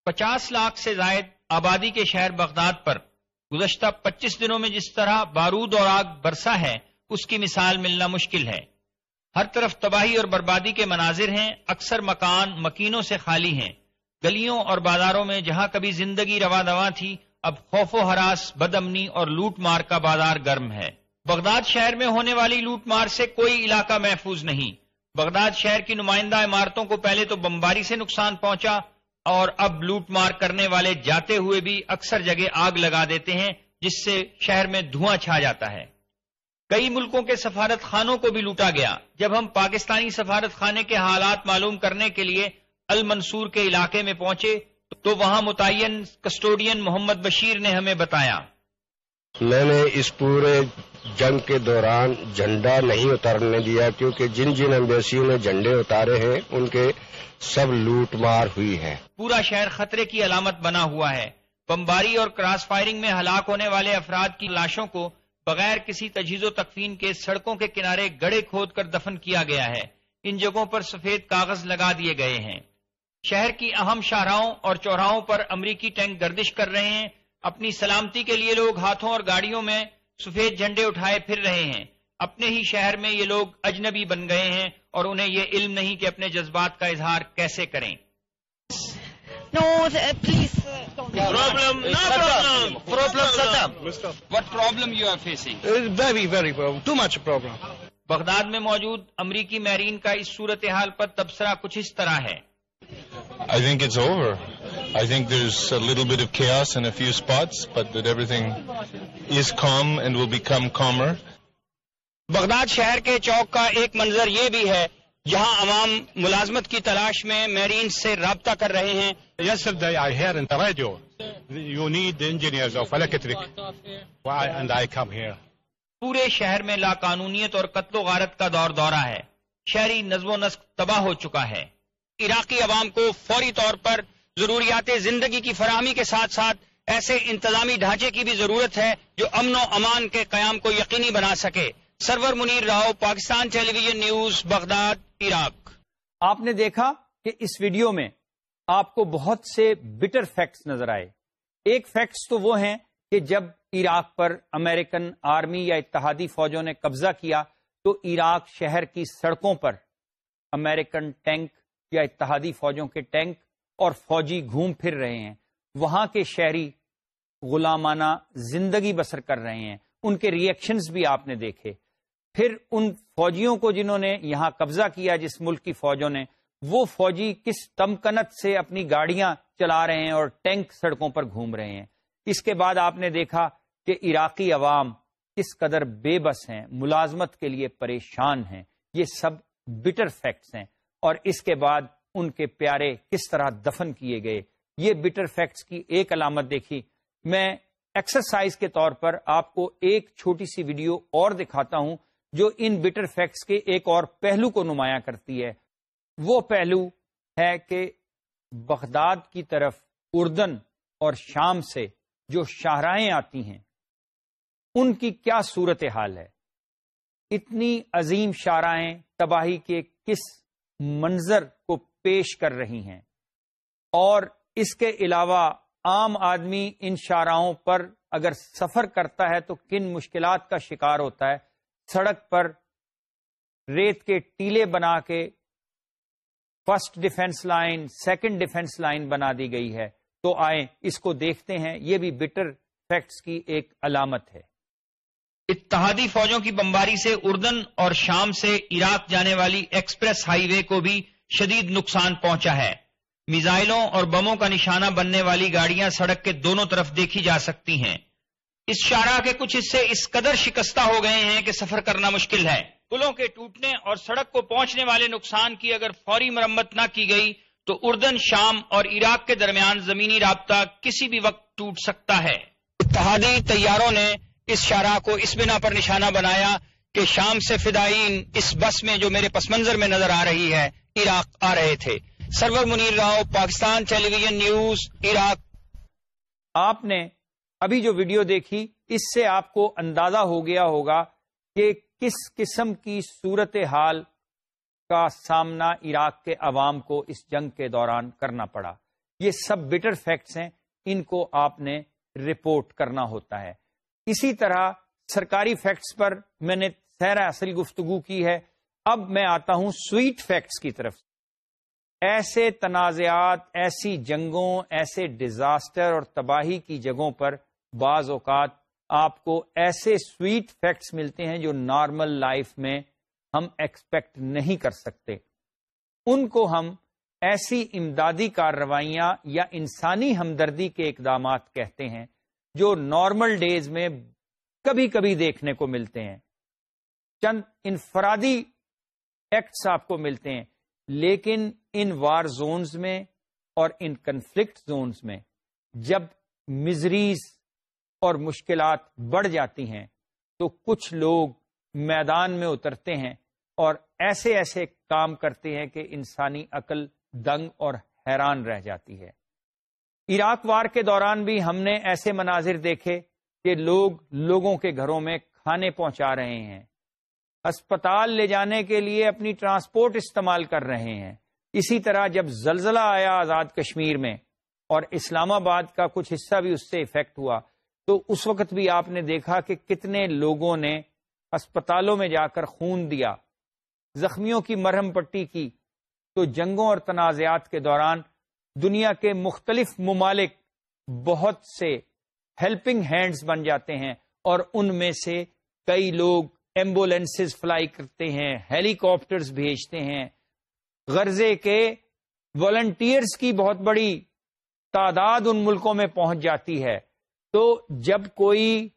[SPEAKER 1] پچاس لاکھ سے زائد آبادی کے شہر بغداد پر گزشتہ پچیس دنوں میں جس طرح بارود اور آگ برسا ہے، اس کی مثال ملنا مشکل ہے۔ ہر طرف تباہی اور بربادی کے مناظر ہیں۔ اکثر مکان مکینوں سے خالی ہیں۔ گلیوں اور بازاروں میں جہاں کبھی زندگی روا دوا تھی اب خوف و حراس بد امنی اور لوٹ مار کا بازار گرم ہے۔ بغداد شہر میں ہونے والی لوٹ مار سے کوئی علاقہ محفوظ نہیں۔ بغداد شہر کی نمائندہ عمارتوں کو پہلے تو بمباری سے نقصان پہنچا اور اب لوٹ مار کرنے والے جاتے ہوئے بھی اکثر جگہ آگ لگا دیتے ہیں، جس سے شہر میں دھواں چھا جاتا ہے۔ کئی ملکوں کے سفارت خانوں کو بھی لوٹا گیا۔ جب ہم پاکستانی سفارت خانے کے حالات معلوم کرنے کے لیے المنصور کے علاقے میں پہنچے تو وہاں متعین کسٹوڈین محمد بشیر نے ہمیں بتایا۔
[SPEAKER 3] میں نے اس پورے جنگ کے دوران جھنڈا نہیں اتارنے دیا کیونکہ جن جن امبیسیوں نے جھنڈے اتارے ہیں ان کے سب لوٹ مار ہوئی ہے۔
[SPEAKER 1] پورا شہر خطرے کی علامت بنا ہوا ہے۔ بمباری اور کراس فائرنگ میں ہلاک ہونے والے افراد کی لاشوں کو بغیر کسی تجہیز و تکفین کے سڑکوں کے کنارے گڑے کھود کر دفن کیا گیا ہے۔ ان جگہوں پر سفید کاغذ لگا دیے گئے ہیں۔ شہر کی اہم شاہراہوں اور چوراہوں پر امریکی ٹینک گردش کر رہے ہیں۔ اپنی سلامتی کے لیے لوگ ہاتھوں اور گاڑیوں میں سفید جھنڈے اٹھائے پھر رہے ہیں۔ اپنے ہی شہر میں یہ لوگ اجنبی بن گئے ہیں اور انہیں یہ علم نہیں کہ اپنے جذبات کا اظہار کیسے کریں۔ بغداد میں موجود امریکی میرین کا اس صورتحال پر تبصرہ کچھ اس طرح ہے۔
[SPEAKER 4] I think it's over. I think there's a little bit of chaos in a few spots, but that everything is calm and will become calmer.
[SPEAKER 1] Baghdad شہر کے چوک کا ایک منظر یہ بھی ہے جہاں عوام ملازمت کی تلاش میں میرین سے رابطہ کر رہے ہیں
[SPEAKER 5] Yesterday I heard in the radio, you need engineers of electric. Why? And I come here.
[SPEAKER 1] پورے شہر میں لاقانونیت اور قتل و غارت کا دور دورہ ہے شہری نظم و نسق تباہ ہو چکا ہے عراقی عوام کو فوری طور پر ضروریات زندگی کی فراہمی کے ساتھ ساتھ ایسے انتظامی ڈھانچے کی بھی ضرورت ہے جو امن و امان کے قیام کو یقینی بنا سکے۔ Sarwar Munir Rao, Pakistan television news, Baghdad, Iraq.
[SPEAKER 2] آپ نے دیکھا کہ اس ویڈیو میں آپ کو بہت سے بٹر فیکٹس نظر آئے۔ ایک فیکٹس تو وہ ہیں کہ جب عراق پر امریکن آرمی یا اتحادی فوجوں نے قبضہ کیا تو عراق شہر کی سڑکوں پر امریکن ٹینک یا اتحادی فوجوں کے ٹینک اور فوجی گھوم پھر رہے ہیں۔ وہاں کے شہری غلامانہ زندگی بسر کر رہے ہیں۔ ان کے ریئیکشنز بھی آپ نے دیکھے۔ پھر ان فوجیوں کو جنہوں نے یہاں قبضہ کیا جس ملک کی فوجوں نے، وہ فوجی کس تمکنت سے اپنی گاڑیاں چلا رہے ہیں اور ٹینک سڑکوں پر گھوم رہے ہیں۔ اس کے بعد آپ نے دیکھا کہ عراقی عوام کس قدر بے بس ہیں، ملازمت کے لیے پریشان ہیں۔ یہ سب بٹر فیکٹس ہیں۔ اور اس کے بعد ان کے پیارے کس طرح دفن کیے گئے؟ یہ بٹر فیکٹس کی ایک علامت دیکھی۔ میں ایکسرسائز کے طور پر آپ کو ایک چھوٹی سی ویڈیو اور دکھاتا ہوں جو ان بٹر فیکٹس کے ایک اور پہلو کو نمایاں کرتی ہے۔ وہ پہلو ہے کہ بغداد کی طرف اردن اور شام سے جو شاہراہیں آتی ہیں، ان کی کیا صورت حال ہے؟ اتنی عظیم شاہراہیں تباہی کے کس منظر کو پیش کر رہی ہیں۔ اور اس کے علاوہ عام آدمی ان شاہراہوں پر اگر سفر کرتا ہے تو کن مشکلات کا شکار ہوتا ہے؟ سڑک پر ریت کے ٹیلے بنا کے first defence line, second defence line بنا دی گئی ہے۔ تو آئیں اس کو دیکھتے ہیں۔ یہ بھی بٹر فیکٹس کی ایک علامت ہے۔
[SPEAKER 1] اتحادی فوجوں کی بمباری سے اردن اور شام سے عراق جانے والی ایکسپریس ہائی وے کو بھی شدید نقصان پہنچا ہے۔ میزائلوں اور بموں کا نشانہ بننے والی گاڑیاں سڑک کے دونوں طرف دیکھی جا سکتی ہیں۔ اس شارہ کے کچھ حصے اس قدر شکستہ ہو گئے ہیں کہ سفر کرنا مشکل ہے۔ پلوں کے ٹوٹنے اور سڑک کو پہنچنے والے نقصان کی اگر فوری مرمت نہ کی گئی تو اردن، شام اور عراق کے درمیان زمینی رابطہ کسی بھی وقت ٹوٹ سکتا ہے۔ اتحادی طیاروں نے اس شارہ کو اس بنا پر نشانہ بنایا کہ شام سے فدائین اس بس میں جو میرے پس منظر میں نظر آ رہی ہے،
[SPEAKER 6] عراق آ رہے تھے۔ Sarwar Munir Rao, Pakistan television news, Iraq.
[SPEAKER 1] آپ نے ابھی جو ویڈیو دیکھی، اس سے آپ کو اندازہ ہو گیا ہوگا کہ کس قسم کی صورت حال کا سامنا عراق کے عوام کو اس جنگ کے دوران کرنا پڑا۔ یہ سب بٹر فیکٹس ہیں، ان کو آپ نے رپورٹ کرنا ہوتا ہے۔ اسی طرح سرکاری فیکٹس پر میں نے سہرا اصل گفتگو کی ہے۔ اب میں آتا ہوں سویٹ فیکٹس کی طرف۔ ایسے تنازعات، ایسی جنگوں، ایسے ڈیزاسٹر اور تباہی کی جگہوں پر بعض اوقات آپ کو ایسے سویٹ فیکٹس ملتے ہیں جو نارمل لائف میں ہم ایکسپیکٹ نہیں کر سکتے۔ ان کو ہم ایسی امدادی کارروائیاں یا انسانی ہمدردی کے اقدامات کہتے ہیں۔ جو نارمل ڈیز میں کبھی کبھی دیکھنے کو ملتے ہیں۔ چند انفرادی ایکٹس آپ کو ملتے ہیں، لیکن ان وار زونز میں اور ان کنفلکٹ زونز میں جب مزریز اور مشکلات بڑھ جاتی ہیں تو کچھ لوگ میدان میں اترتے ہیں اور ایسے ایسے کام کرتے ہیں کہ انسانی عقل دنگ اور حیران رہ جاتی ہے۔ عراق وار کے دوران بھی ہم نے ایسے مناظر دیکھے کہ لوگ لوگوں کے گھروں میں کھانے پہنچا رہے ہیں۔ اسپتال لے جانے کے لیے اپنی ٹرانسپورٹ استعمال کر رہے ہیں۔ اسی طرح جب زلزلہ آیا آزاد کشمیر میں اور اسلام آباد کا کچھ حصہ بھی اس سے افیکٹ ہوا، تو اس وقت بھی آپ نے دیکھا کہ کتنے لوگوں نے اسپتالوں میں جا کر خون دیا۔ زخمیوں کی مرہم پٹی کی۔ تو جنگوں اور تنازعات کے دوران دنیا کے مختلف ممالک بہت سے ہیلپنگ ہینڈز بن جاتے ہیں اور ان میں سے کئی لوگ ایمبولینسز فلائی کرتے ہیں ہیلی کاپٹرز بھیجتے ہیں۔ غرضے کے والنٹیئرز کی بہت بڑی تعداد ان ملکوں میں پہنچ جاتی ہے۔ تو جب کوئی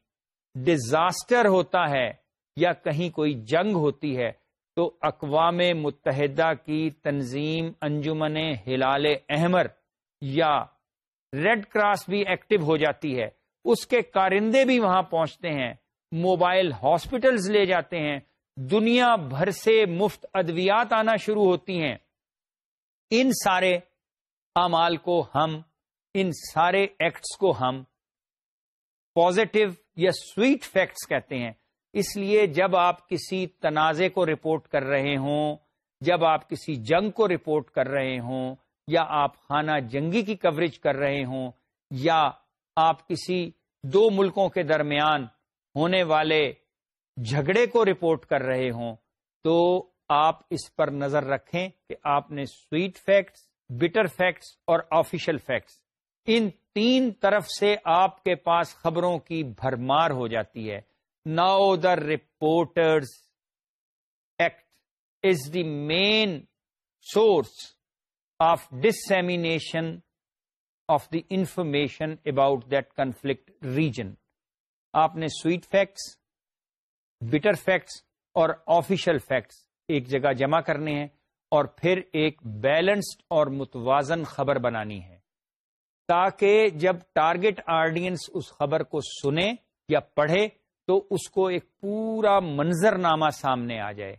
[SPEAKER 1] ڈیزاسٹر ہوتا ہے یا کہیں کوئی جنگ ہوتی ہے تو اقوام متحدہ کی تنظیم، انجمن ہلال احمر یا ریڈ کراس بھی ایکٹیو ہو جاتی ہے۔ اس کے کارندے بھی وہاں پہنچتے ہیں۔ موبائل ہاسپٹلز لے جاتے ہیں۔ دنیا بھر سے مفت ادویات آنا شروع ہوتی ہیں۔ ان سارے اعمال کو ہم، ان سارے ایکٹس کو ہم پازیٹو یا سویٹ فیکٹس کہتے ہیں۔ اس لیے جب آپ کسی تنازع کو رپورٹ کر رہے ہوں، جب آپ کسی جنگ کو رپورٹ کر رہے ہوں، یا آپ خانہ جنگی کی کوریج کر رہے ہوں، یا آپ کسی دو ملکوں کے درمیان ہونے والے جھگڑے کو رپورٹ کر رہے ہوں، تو آپ اس پر نظر رکھیں کہ آپ نے سویٹ فیکٹس بٹر فیکٹس اور آفیشل فیکٹس ان تین طرف سے آپ کے پاس خبروں کی بھرمار ہو جاتی ہے۔ Now the reporters act as the main source of dissemination of the information about that conflict region آپ نے سویٹ فیکٹس بٹر فیکٹس اور آفیشل فیکٹس ایک جگہ جمع کرنے ہیں اور پھر ایک بیلنسڈ اور متوازن خبر بنانی ہے۔ تاکہ جب ٹارگٹ آڈینس اس خبر کو سنے یا پڑھے تو اس کو ایک پورا منظر نامہ سامنے آ جائے۔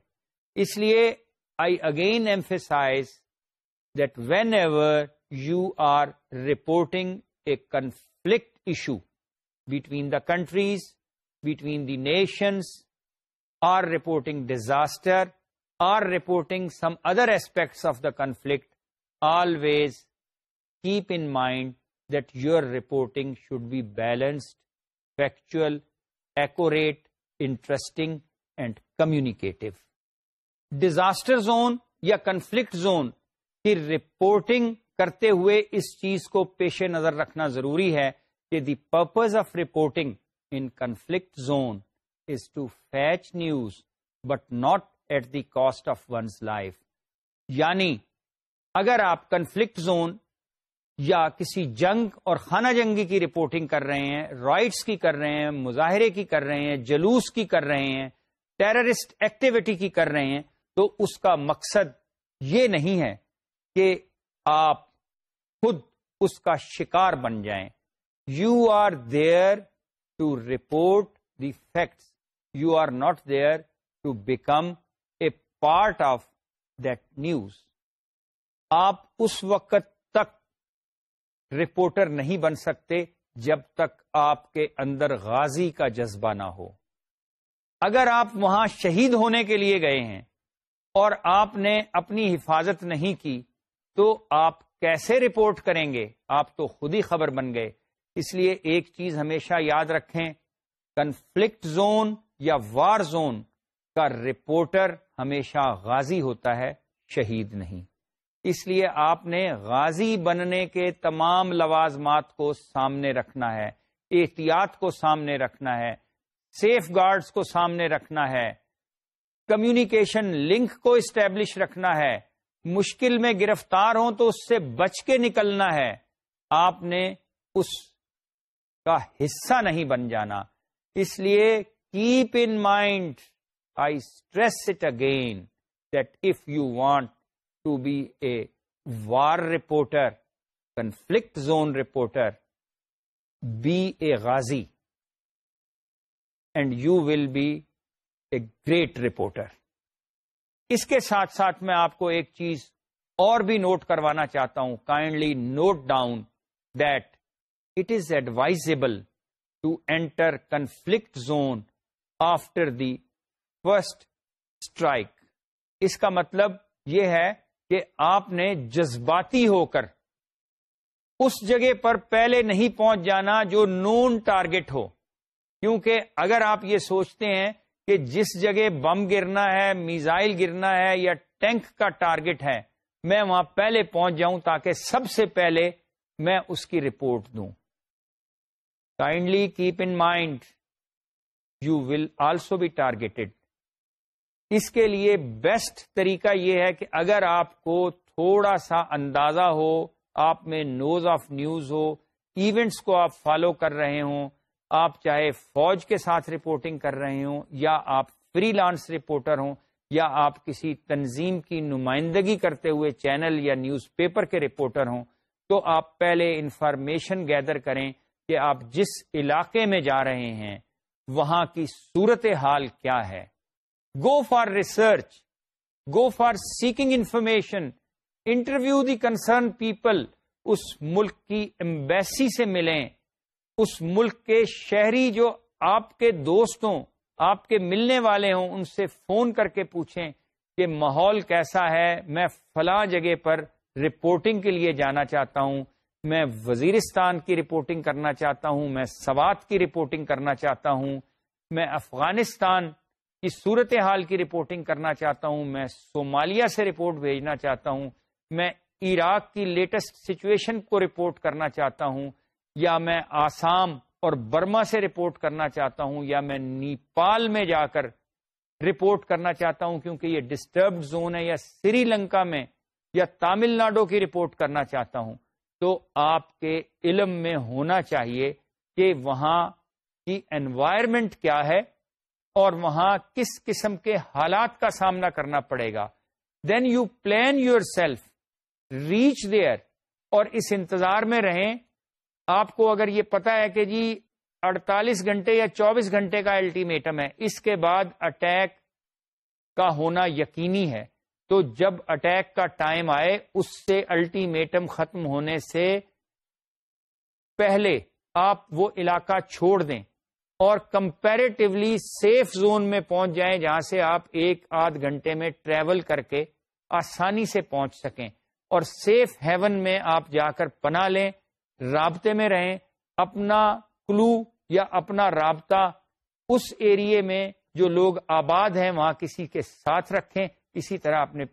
[SPEAKER 1] اس لیے I again emphasize that whenever you are reporting a conflict issue between the countries between the nations or reporting disaster or reporting some other aspects of the conflict always keep in mind that you reporting should be balanced factual accurate, interesting, and communicative. Disaster zone یا conflict zone کی reporting کرتے ہوئے اس چیز کو پیش نظر رکھنا ضروری ہے کہ the purpose of reporting in conflict zone is to fetch news but not at the cost of one's life یعنی اگر آپ کنفلکٹ زون یا کسی جنگ اور خانہ جنگی کی رپورٹنگ کر رہے ہیں رائٹس کی کر رہے ہیں، مظاہرے کی کر رہے ہیں، جلوس کی کر رہے ہیں ٹیررسٹ ایکٹیویٹی کی کر رہے ہیں، تو اس کا مقصد یہ نہیں ہے کہ آپ خود اس کا شکار بن جائیں You are there to report the facts. You are not there to become a part of that news. آپ اس وقت رپورٹر نہیں بن سکتے جب تک آپ کے اندر غازی کا جذبہ نہ ہو۔ اگر آپ وہاں شہید ہونے کے لیے گئے ہیں اور آپ نے اپنی حفاظت نہیں کی، تو آپ کیسے رپورٹ کریں گے؟ آپ تو خود ہی خبر بن گئے۔ اس لیے ایک چیز ہمیشہ یاد رکھیں کنفلکٹ زون یا وار زون کا رپورٹر ہمیشہ غازی ہوتا ہے، شہید نہیں۔ اس لیے آپ نے غازی بننے کے تمام لوازمات کو سامنے رکھنا ہے، احتیاط کو سامنے رکھنا ہے، سیف گارڈز کو سامنے رکھنا ہے، کمیونیکیشن لنک کو اسٹیبلش رکھنا ہے، مشکل میں گرفتار ہوں تو اس سے بچ کے نکلنا ہے۔ آپ نے اس کا حصہ نہیں بن جانا۔ اس لیے keep in mind I stress it again that if you want to be a war reporter conflict zone reporter be a Ghazi and you will be a great reporter اس کے ساتھ ساتھ میں آپ کو ایک چیز اور بھی نوٹ کروانا چاہتا ہوں kindly note down that it is advisable to enter conflict zone after the first strike اس کا مطلب یہ ہے کہ آپ نے جذباتی ہو کر اس جگہ پر پہلے نہیں پہنچ جانا جو نون ٹارگٹ ہو۔ کیونکہ اگر آپ یہ سوچتے ہیں کہ جس جگہ بم گرنا ہے، میزائل گرنا ہے یا ٹینک کا ٹارگٹ ہے، میں وہاں پہلے پہنچ جاؤں تاکہ سب سے پہلے میں اس کی رپورٹ دوں۔ Kindly keep in mind you will also be targeted اس کے لیے بیسٹ طریقہ یہ ہے کہ اگر آپ کو تھوڑا سا اندازہ ہو، آپ میں نوز آف نیوز ہو، ایونٹس کو آپ فالو کر رہے ہوں، آپ چاہے فوج کے ساتھ رپورٹنگ کر رہے ہوں، یا آپ فری لانس رپورٹر ہوں، یا آپ کسی تنظیم کی نمائندگی کرتے ہوئے چینل یا نیوز پیپر کے رپورٹر ہوں، تو آپ پہلے انفارمیشن گیدر کریں کہ آپ جس علاقے میں جا رہے ہیں، وہاں کی صورت حال کیا ہے۔ Go for research go for seeking information interview the concern people اس ملک کی امبیسی سے ملیں. اس ملک کے شہری جو آپ کے دوست ہوں، آپ کے ملنے والے ہوں، ان سے فون کر کے پوچھیں کہ ماحول کیسا ہے؟ میں فلاں جگہ پر رپورٹنگ کے لیے جانا چاہتا ہوں۔ میں وزیرستان کی رپورٹنگ کرنا چاہتا ہوں۔ میں سوات کی رپورٹنگ کرنا چاہتا ہوں۔ میں افغانستان کی صورت حال کی رپورٹنگ کرنا چاہتا ہوں، میں صومالیہ سے رپورٹ بھیجنا چاہتا ہوں، میں عراق کی لیٹسٹ سچویشن کو رپورٹ کرنا چاہتا ہوں، یا میں آسام اور برما سے رپورٹ کرنا چاہتا ہوں، یا میں نیپال میں جا کر رپورٹ کرنا چاہتا ہوں، کیونکہ یہ ڈسٹربڈ زون ہے، یا سری لنکا میں، یا تامل ناڈو کی رپورٹ کرنا چاہتا ہوں۔ تو آپ کے علم میں ہونا چاہیے کہ وہاں کی انوائرمنٹ کیا ہے اور وہاں کس قسم کے حالات کا سامنا کرنا پڑے گا۔ Then you plan yourself reach there اور اس انتظار میں رہیں۔ آپ کو اگر یہ پتا ہے کہ جی اڑتالیس گھنٹے یا چوبیس گھنٹے کا الٹیمیٹم ہے، اس کے بعد اٹیک کا ہونا یقینی ہے۔ تو جب اٹیک کا ٹائم آئے، اس سے الٹیمیٹم ختم ہونے سے پہلے آپ وہ علاقہ چھوڑ دیں۔ اور کمپیریٹیولی سیف زون میں پہنچ جائیں جہاں سے آپ ایک آدھ گھنٹے میں ٹریول کر کے آسانی سے پہنچ سکیں۔ اور سیف ہیون میں آپ جا کر پناہ لیں، رابطے میں رہیں، اپنا کلو یا اپنا رابطہ اس ایریے میں جو لوگ آباد ہیں وہاں کسی کے ساتھ رکھیں۔ اسی طرح اپنے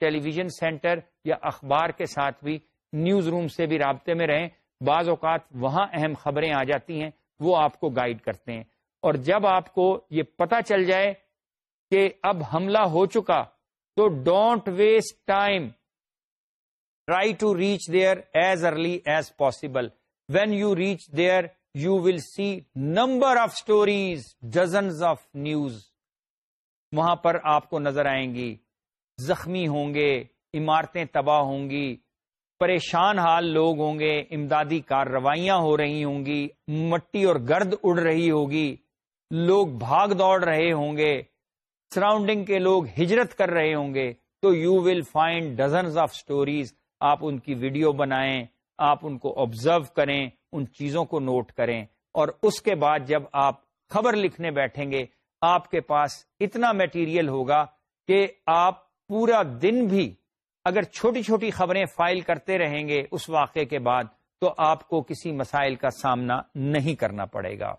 [SPEAKER 1] ٹیلی ویژن سینٹر یا اخبار کے ساتھ بھی نیوز روم سے بھی رابطے میں رہیں۔ بعض اوقات وہاں اہم خبریں آ جاتی ہیں۔ وہ آپ کو گائیڈ کرتے ہیں۔ اور جب آپ کو یہ پتا چل جائے کہ اب حملہ ہو چکا، تو don't waste time try to reach there as early as possible when you reach there you will see number of stories dozens of news وہاں پر آپ کو نظر آئیں گی، زخمی ہوں گے، عمارتیں تباہ ہوں گی پریشان حال لوگ ہوں گے، امدادی کارروائیاں ہو رہی ہوں گی، مٹی اور گرد اڑ رہی ہوگی، لوگ بھاگ دوڑ رہے ہوں گے سراؤنڈنگ کے لوگ ہجرت کر رہے ہوں گے، تو you will find dozens of stories آپ ان کی ویڈیو بنائیں، آپ ان کو آبزرو کریں، ان چیزوں کو نوٹ کریں۔ اور اس کے بعد جب آپ خبر لکھنے بیٹھیں گے، آپ کے پاس اتنا میٹیریل ہوگا کہ آپ پورا دن بھی اگر چھوٹی چھوٹی خبریں فائل کرتے رہیں گے اس واقعے کے بعد، تو آپ کو کسی مسائل کا سامنا نہیں کرنا پڑے گا۔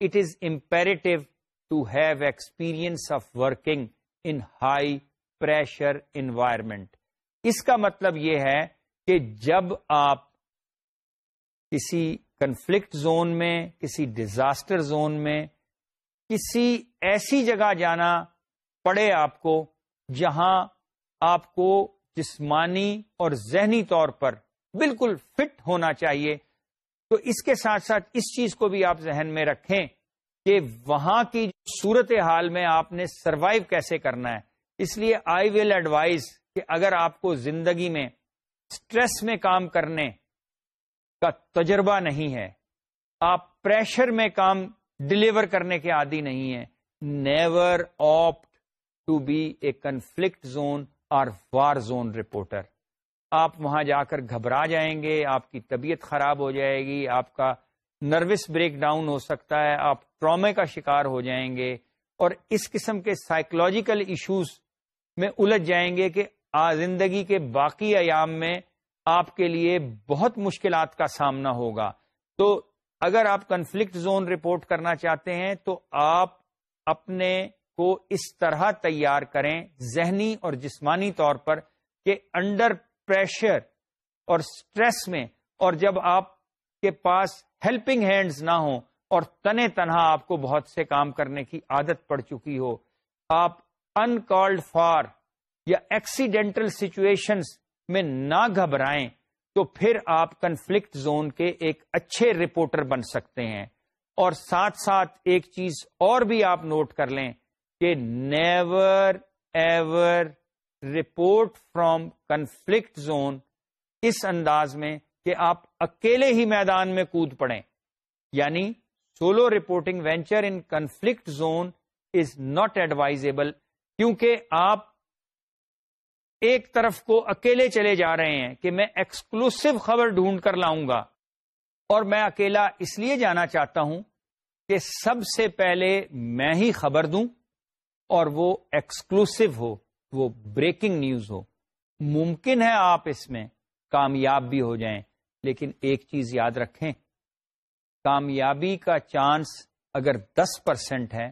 [SPEAKER 1] It is imperative to have experience of working in high pressure environment اس کا مطلب یہ ہے کہ جب آپ کسی کنفلکٹ زون میں، کسی ڈیزاسٹر زون میں، کسی ایسی جگہ جانا پڑے آپ کو جہاں آپ کو جسمانی اور ذہنی طور پر بالکل فٹ ہونا چاہیے۔ تو اس کے ساتھ ساتھ اس چیز کو بھی آپ ذہن میں رکھیں کہ وہاں کی صورت حال میں آپ نے سروائیو کیسے کرنا ہے۔ اس لیے آئی ول ایڈوائز کہ اگر آپ کو زندگی میں اسٹریس میں کام کرنے کا تجربہ نہیں ہے، آپ پریشر میں کام ڈلیور کرنے کے عادی نہیں ہیں۔ Never opt to be a conflict zone اور وار زون رپورٹر۔ آپ وہاں جا کر گھبرا جائیں گے، آپ کی طبیعت خراب ہو جائے گی، آپ کا نروس بریک ڈاؤن ہو سکتا ہے، آپ ٹرامے کا شکار ہو جائیں گے۔ اور اس قسم کے سائیکولوجیکل ایشوز میں الجھ جائیں گے کہ آ زندگی کے باقی ایام میں آپ کے لیے بہت مشکلات کا سامنا ہوگا۔ تو اگر آپ کنفلکٹ زون رپورٹ کرنا چاہتے ہیں، تو آپ اپنے کو اس طرح تیار کریں ذہنی اور جسمانی طور پر کہ انڈر پریشر اور سٹریس میں اور جب آپ کے پاس ہیلپنگ ہینڈز نہ ہوں اور تنے تنہا آپ کو بہت سے کام کرنے کی عادت پڑ چکی ہو، آپ ان کالڈ فار یا ایکسیڈینٹل سچویشنز میں نہ گھبرائیں تو پھر آپ کنفلکٹ زون کے ایک اچھے رپورٹر بن سکتے ہیں۔ اور ساتھ ساتھ ایک چیز اور بھی آپ نوٹ کر لیں کہ never ever report from conflict zone اس انداز میں کہ آپ اکیلے ہی میدان میں کود پڑیں۔ یعنی solo reporting venture in conflict zone is not advisable کیونکہ آپ ایک طرف کو اکیلے چلے جا رہے ہیں کہ میں ایکسکلوسو خبر ڈھونڈ کر لاؤں گا اور میں اکیلا اس لیے جانا چاہتا ہوں کہ سب سے پہلے میں ہی خبر دوں اور وہ ایکسکلوسو ہو، وہ بریکنگ نیوز ہو۔ ممکن ہے آپ اس میں کامیاب بھی ہو جائیں، لیکن ایک چیز یاد رکھیں، کامیابی کا چانس اگر دس پرسینٹ ہے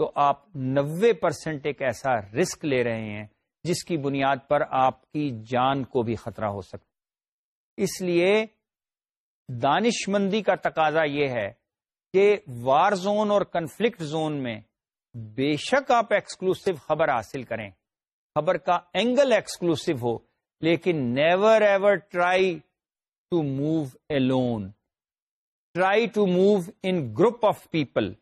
[SPEAKER 1] تو آپ نوے پرسینٹ ایک ایسا رسک لے رہے ہیں جس کی بنیاد پر آپ کی جان کو بھی خطرہ ہو سکتا اس لیے دانش مندی کا تقاضا یہ ہے کہ وار زون اور کنفلکٹ زون میں بے شک آپ ایکسکلوسو خبر حاصل کریں۔ خبر کا اینگل ایکسکلوسو ہو، لیکن never ever try to move alone try to move in group of people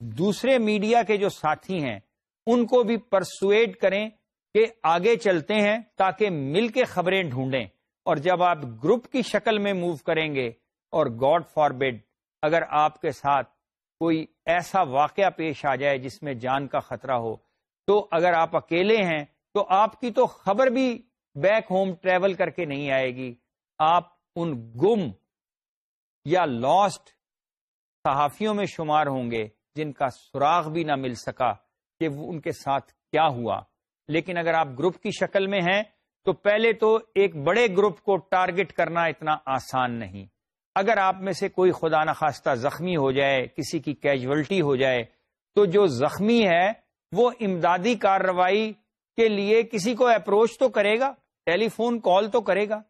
[SPEAKER 1] دوسرے میڈیا کے جو ساتھی ہیں، ان کو بھی پرسویٹ کریں کہ آگے چلتے ہیں تاکہ مل کے خبریں ڈھونڈیں۔ اور جب آپ گروپ کی شکل میں موو کریں گے، اور گاڈ فار اگر آپ کے ساتھ کوئی ایسا واقعہ پیش آ جائے جس میں جان کا خطرہ ہو، تو اگر آپ اکیلے ہیں، تو آپ کی تو خبر بھی بیک ہوم ٹریول کر کے نہیں آئے گی۔ آپ ان گم یا لاسٹ صحافیوں میں شمار ہوں گے جن کا سراغ بھی نہ مل سکا کہ وہ ان کے ساتھ کیا ہوا۔ لیکن اگر آپ گروپ کی شکل میں ہیں، تو پہلے تو ایک بڑے گروپ کو ٹارگٹ کرنا اتنا آسان نہیں۔ اگر آپ میں سے کوئی خدا نخواستہ زخمی ہو جائے، کسی کی کیجولٹی ہو جائے، تو جو زخمی ہے، وہ امدادی کارروائی کے لیے کسی کو اپروچ تو کرے گا ٹیلی فون کال تو کرے گا،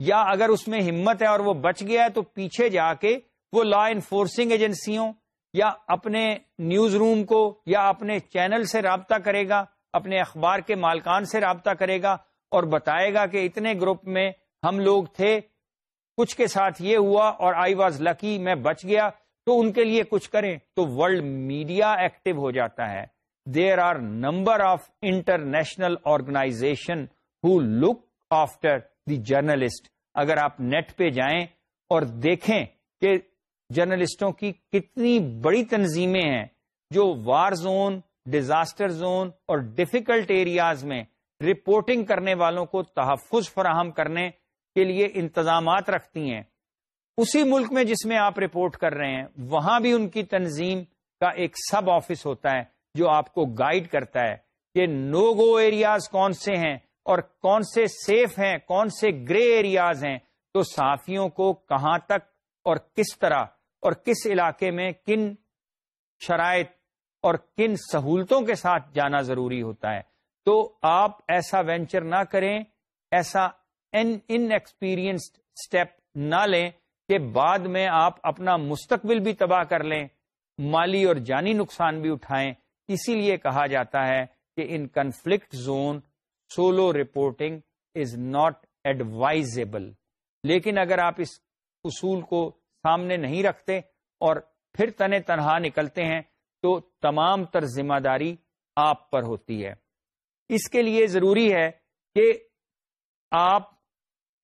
[SPEAKER 1] یا اگر اس میں ہمت ہے اور وہ بچ گیا ہے، تو پیچھے جا کے وہ لا انفورسنگ ایجنسیوں یا اپنے نیوز روم کو یا اپنے چینل سے رابطہ کرے گا، اپنے اخبار کے مالکان سے رابطہ کرے گا اور بتائے گا کہ اتنے گروپ میں ہم لوگ تھے کچھ کے ساتھ یہ ہوا اور آئی واز لکی، میں بچ گیا۔ تو ان کے لیے کچھ کریں تو ورلڈ میڈیا ایکٹیو ہو جاتا ہے۔ There are number of international organization who look after the journalist اگر آپ نیٹ پہ جائیں اور دیکھیں کہ جرنلسٹوں کی کتنی بڑی تنظیمیں ہیں، جو وار زون ڈیزاسٹر زون اور ڈفیکلٹ ایریاز میں رپورٹنگ کرنے والوں کو تحفظ فراہم کرنے کے لیے انتظامات رکھتی ہیں۔ اسی ملک میں جس میں آپ رپورٹ کر رہے ہیں، وہاں بھی ان کی تنظیم کا ایک سب آفس ہوتا ہے جو آپ کو گائیڈ کرتا ہے کہ نو گو ایریاز کون سے ہیں اور کون سے سیف ہیں، کون سے گرے ایریاز ہیں، تو صحافیوں کو کہاں تک اور کس طرح اور کس علاقے میں کن شرائط اور کن سہولتوں کے ساتھ جانا ضروری ہوتا ہے۔ تو آپ ایسا وینچر نہ کریں، ایسا ان اسٹیپ نہ لیں کہ بعد میں آپ اپنا مستقبل بھی تباہ کر لیں، مالی اور جانی نقصان بھی اٹھائیں۔ اسی لیے کہا جاتا ہے کہ in conflict zone solo reporting is not advisable لیکن اگر آپ اس اصول کو سامنے نہیں رکھتے اور پھر تنے تنہا نکلتے ہیں، تو تمام تر ذمہ داری آپ پر ہوتی ہے۔ اس کے لیے ضروری ہے کہ آپ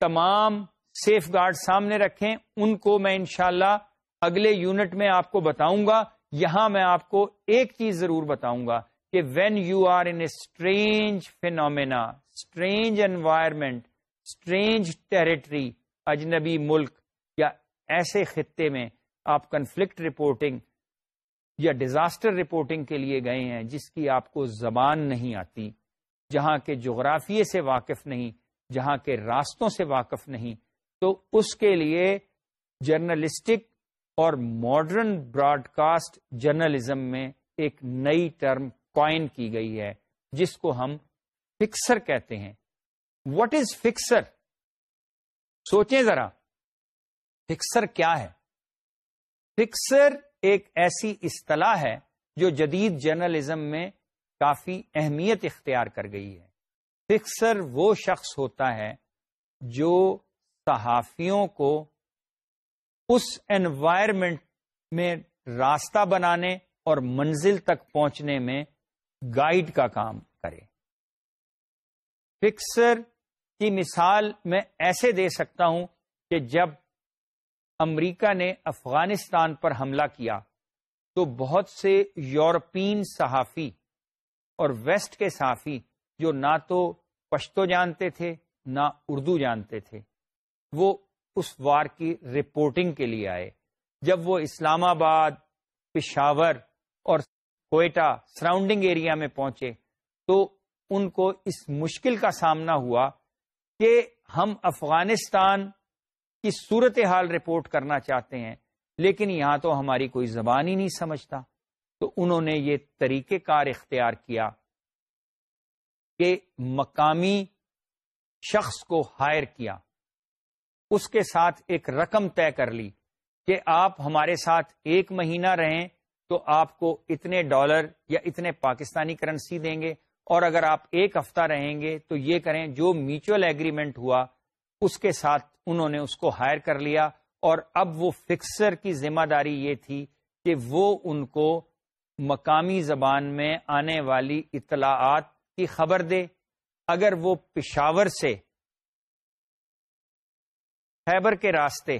[SPEAKER 1] تمام سیف گارڈ سامنے رکھیں، ان کو میں انشاءاللہ اگلے یونٹ میں آپ کو بتاؤں گا۔ یہاں میں آپ کو ایک چیز ضرور بتاؤں گا کہ when you are in strange phenomena strange environment strange territory اجنبی ملک یا ایسے خطے میں آپ کنفلکٹ رپورٹنگ یا ڈیزاسٹر رپورٹنگ کے لیے گئے ہیں جس کی آپ کو زبان نہیں آتی، جہاں کے جغرافیے سے واقف نہیں جہاں کے راستوں سے واقف نہیں، تو اس کے لیے جرنلسٹک اور ماڈرن براڈ کاسٹ جرنلزم میں ایک نئی ٹرم کوائن کی گئی ہے، جس کو ہم فکسر کہتے ہیں۔ واٹ از فکسر سوچیں ذرا، فکسر کیا ہے؟ فکسر ایک ایسی اصطلاح ہے جو جدید جرنلزم میں کافی اہمیت اختیار کر گئی ہے۔ فکسر وہ شخص ہوتا ہے جو صحافیوں کو اس انوائرمنٹ میں راستہ بنانے اور منزل تک پہنچنے میں گائیڈ کا کام کرے۔ فکسر کی مثال میں ایسے دے سکتا ہوں کہ جب امریکہ نے افغانستان پر حملہ کیا تو بہت سے یورپین صحافی اور ویسٹ کے صحافی جو نہ تو پشتو جانتے تھے، نہ اردو جانتے تھے۔ وہ اس وار کی رپورٹنگ کے لیے آئے۔ جب وہ اسلام آباد، پشاور اور کوئٹہ سراؤنڈنگ ایریا میں پہنچے، تو ان کو اس مشکل کا سامنا ہوا کہ ہم افغانستان کی صورت حال رپورٹ کرنا چاہتے ہیں، لیکن یہاں تو ہماری کوئی زبان ہی نہیں سمجھتا۔ تو انہوں نے یہ طریقہ کار اختیار کیا۔ کہ مقامی شخص کو ہائر کیا۔ اس کے ساتھ ایک رقم طے کر لی کہ آپ ہمارے ساتھ ایک مہینہ رہیں تو آپ کو اتنے ڈالر یا اتنے پاکستانی کرنسی دیں گے اور اگر آپ ایک ہفتہ رہیں گے تو یہ کریں جو میوچل ایگریمنٹ ہوا اس کے ساتھ انہوں نے اس کو ہائر کر لیا اور اب وہ فکسر کی ذمہ داری یہ تھی کہ وہ ان کو مقامی زبان میں آنے والی اطلاعات کی خبر دے، اگر وہ پشاور سے خیبر کے راستے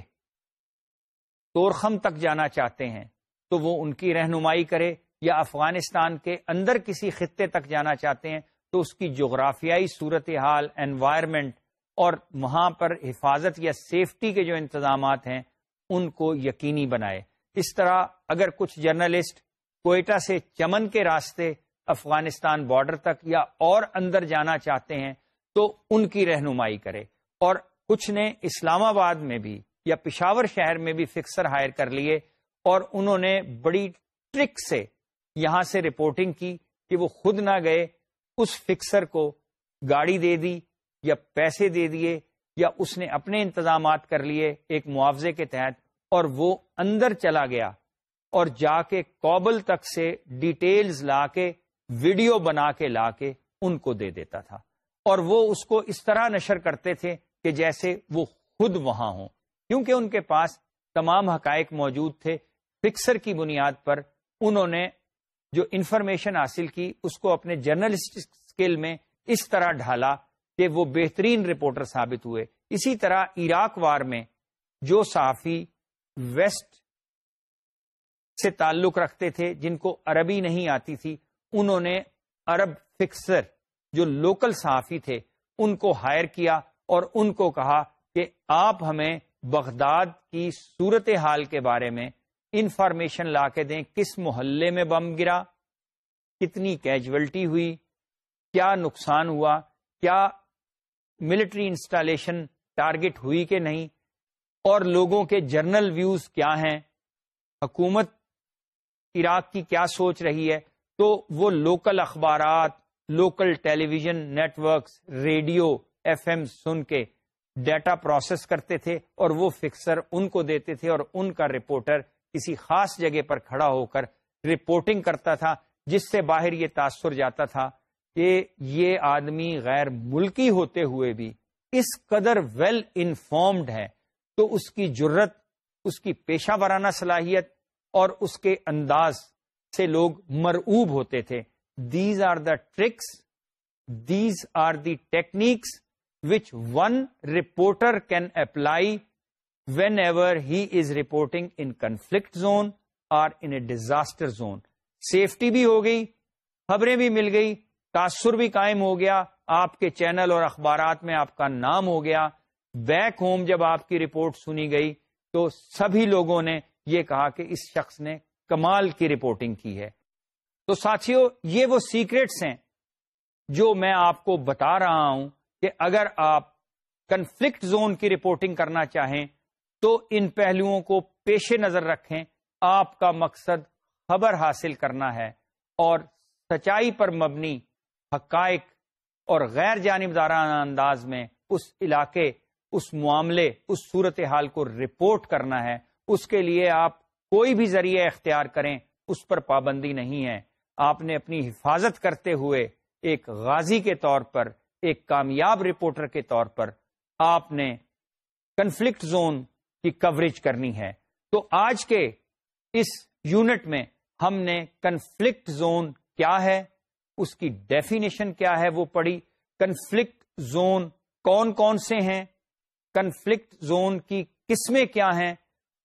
[SPEAKER 1] تورخم تک جانا چاہتے ہیں، تو وہ ان کی رہنمائی کرے یا افغانستان کے اندر کسی خطے تک جانا چاہتے ہیں، تو اس کی جغرافیائی صورتحال انوائرمنٹ اور وہاں پر حفاظت یا سیفٹی کے جو انتظامات ہیں، ان کو یقینی بنائے۔ اس طرح اگر کچھ جرنلسٹ کوئٹہ سے چمن کے راستے افغانستان بارڈر تک یا اور اندر جانا چاہتے ہیں تو ان کی رہنمائی کرے۔ اور کچھ نے اسلام آباد میں بھی یا پشاور شہر میں بھی فکسر ہائر کر لیے اور انہوں نے بڑی ٹرک سے یہاں سے رپورٹنگ کی کہ وہ خود نہ گئے، اس فکسر کو گاڑی دے دی یا پیسے دے دیے یا اس نے اپنے انتظامات کر لیے ایک معاوضے کے تحت اور وہ اندر چلا گیا اور جا کے کوبل تک سے ڈیٹیلز لا کے ویڈیو بنا کے لا کے ان کو دے دیتا تھا۔ اور وہ اس کو اس طرح نشر کرتے تھے کہ جیسے وہ خود وہاں ہوں۔ کیونکہ ان کے پاس تمام حقائق موجود تھے، فکسر کی بنیاد پر انہوں نے جو انفارمیشن حاصل کی، اس کو اپنے جرنلسٹ اسکل میں اس طرح ڈھالا کہ وہ بہترین رپورٹر ثابت ہوئے۔ اسی طرح عراق وار میں جو صحافی ویسٹ سے تعلق رکھتے تھے، جن کو عربی نہیں آتی تھی انہوں نے عرب فکسر جو لوکل صحافی تھے، ان کو ہائر کیا اور ان کو کہا کہ آپ ہمیں بغداد کی صورت حال کے بارے میں انفارمیشن لا کے دیں، کس محلے میں بم گرا، کتنی کیجولٹی ہوئی، کیا نقصان ہوا، کیا ملٹری انسٹالیشن ٹارگٹ ہوئی کہ نہیں، اور لوگوں کے جرنل ویوز کیا ہیں، حکومت، عراق کی کیا سوچ رہی ہے تو وہ لوکل اخبارات local television networks radio FM M سن کے ڈیٹا پروسیس کرتے تھے اور وہ فکسر ان کو دیتے تھے اور ان کا رپورٹر کسی خاص جگہ پر کھڑا ہو کر رپورٹنگ کرتا تھا، جس سے باہر یہ تاثر جاتا تھا کہ یہ آدمی غیر ملکی ہوتے ہوئے بھی اس قدر ویل انفارمڈ ہے تو اس کی جرت اس کی پیشہ ورانہ صلاحیت اور اس کے انداز سے لوگ مرعوب ہوتے تھے۔ These are the tricks these are the techniques which one reporter can apply whenever he is reporting in conflict zone اور in a disaster zone safety بھی ہو گئی، خبریں بھی مل گئی، تاثر بھی قائم ہو گیا، آپ کے چینل اور اخبارات میں آپ کا نام ہو گیا۔ بیک ہوم جب آپ کی رپورٹ سنی گئی تو سبھی لوگوں نے یہ کہا کہ اس شخص نے کمال کی رپورٹنگ کی ہے۔ تو ساتھیوں یہ وہ سیکرٹس ہیں جو میں آپ کو بتا رہا ہوں کہ اگر آپ کنفلکٹ زون کی رپورٹنگ کرنا چاہیں تو ان پہلوؤں کو پیش نظر رکھیں۔ آپ کا مقصد خبر حاصل کرنا ہے اور سچائی پر مبنی حقائق اور غیر جانبدارانہ انداز میں اس علاقے، اس معاملے، اس صورت حال کو رپورٹ کرنا ہے۔ اس کے لیے آپ کوئی بھی ذریعہ اختیار کریں، اس پر پابندی نہیں ہے۔ آپ نے اپنی حفاظت کرتے ہوئے ایک غازی کے طور پر، ایک کامیاب رپورٹر کے طور پر آپ نے کنفلکٹ زون کی کوریج کرنی ہے۔ تو آج کے اس یونٹ میں ہم نے کنفلکٹ زون کیا ہے، اس کی ڈیفینیشن کیا ہے وہ پڑھی۔ کنفلکٹ زون کون کون سے ہیں؟ کنفلکٹ زون کی قسمیں کیا ہیں؟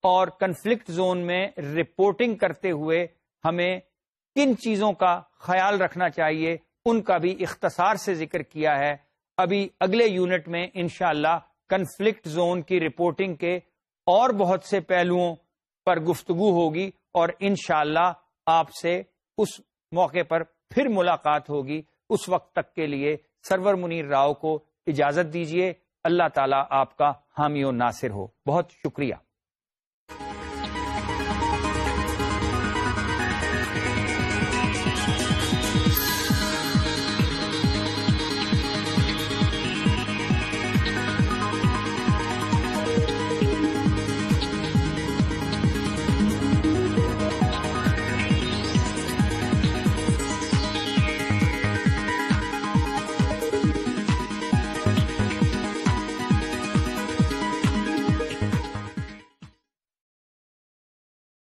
[SPEAKER 1] اور کنفلکٹ زون میں رپورٹنگ کرتے ہوئے ہمیں کن چیزوں کا خیال رکھنا چاہیے، ان کا بھی اختصار سے ذکر کیا ہے۔ ابھی اگلے یونٹ میں انشاءاللہ اللہ کنفلکٹ زون کی رپورٹنگ کے اور بہت سے پہلوؤں پر گفتگو ہوگی اور انشاءاللہ اللہ آپ سے اس موقع پر پھر ملاقات ہوگی۔ اس وقت تک کے لیے سرور منیر راؤ کو اجازت دیجیے اللہ تعالیٰ آپ کا حامی و ناصر ہو۔ بہت شکریہ۔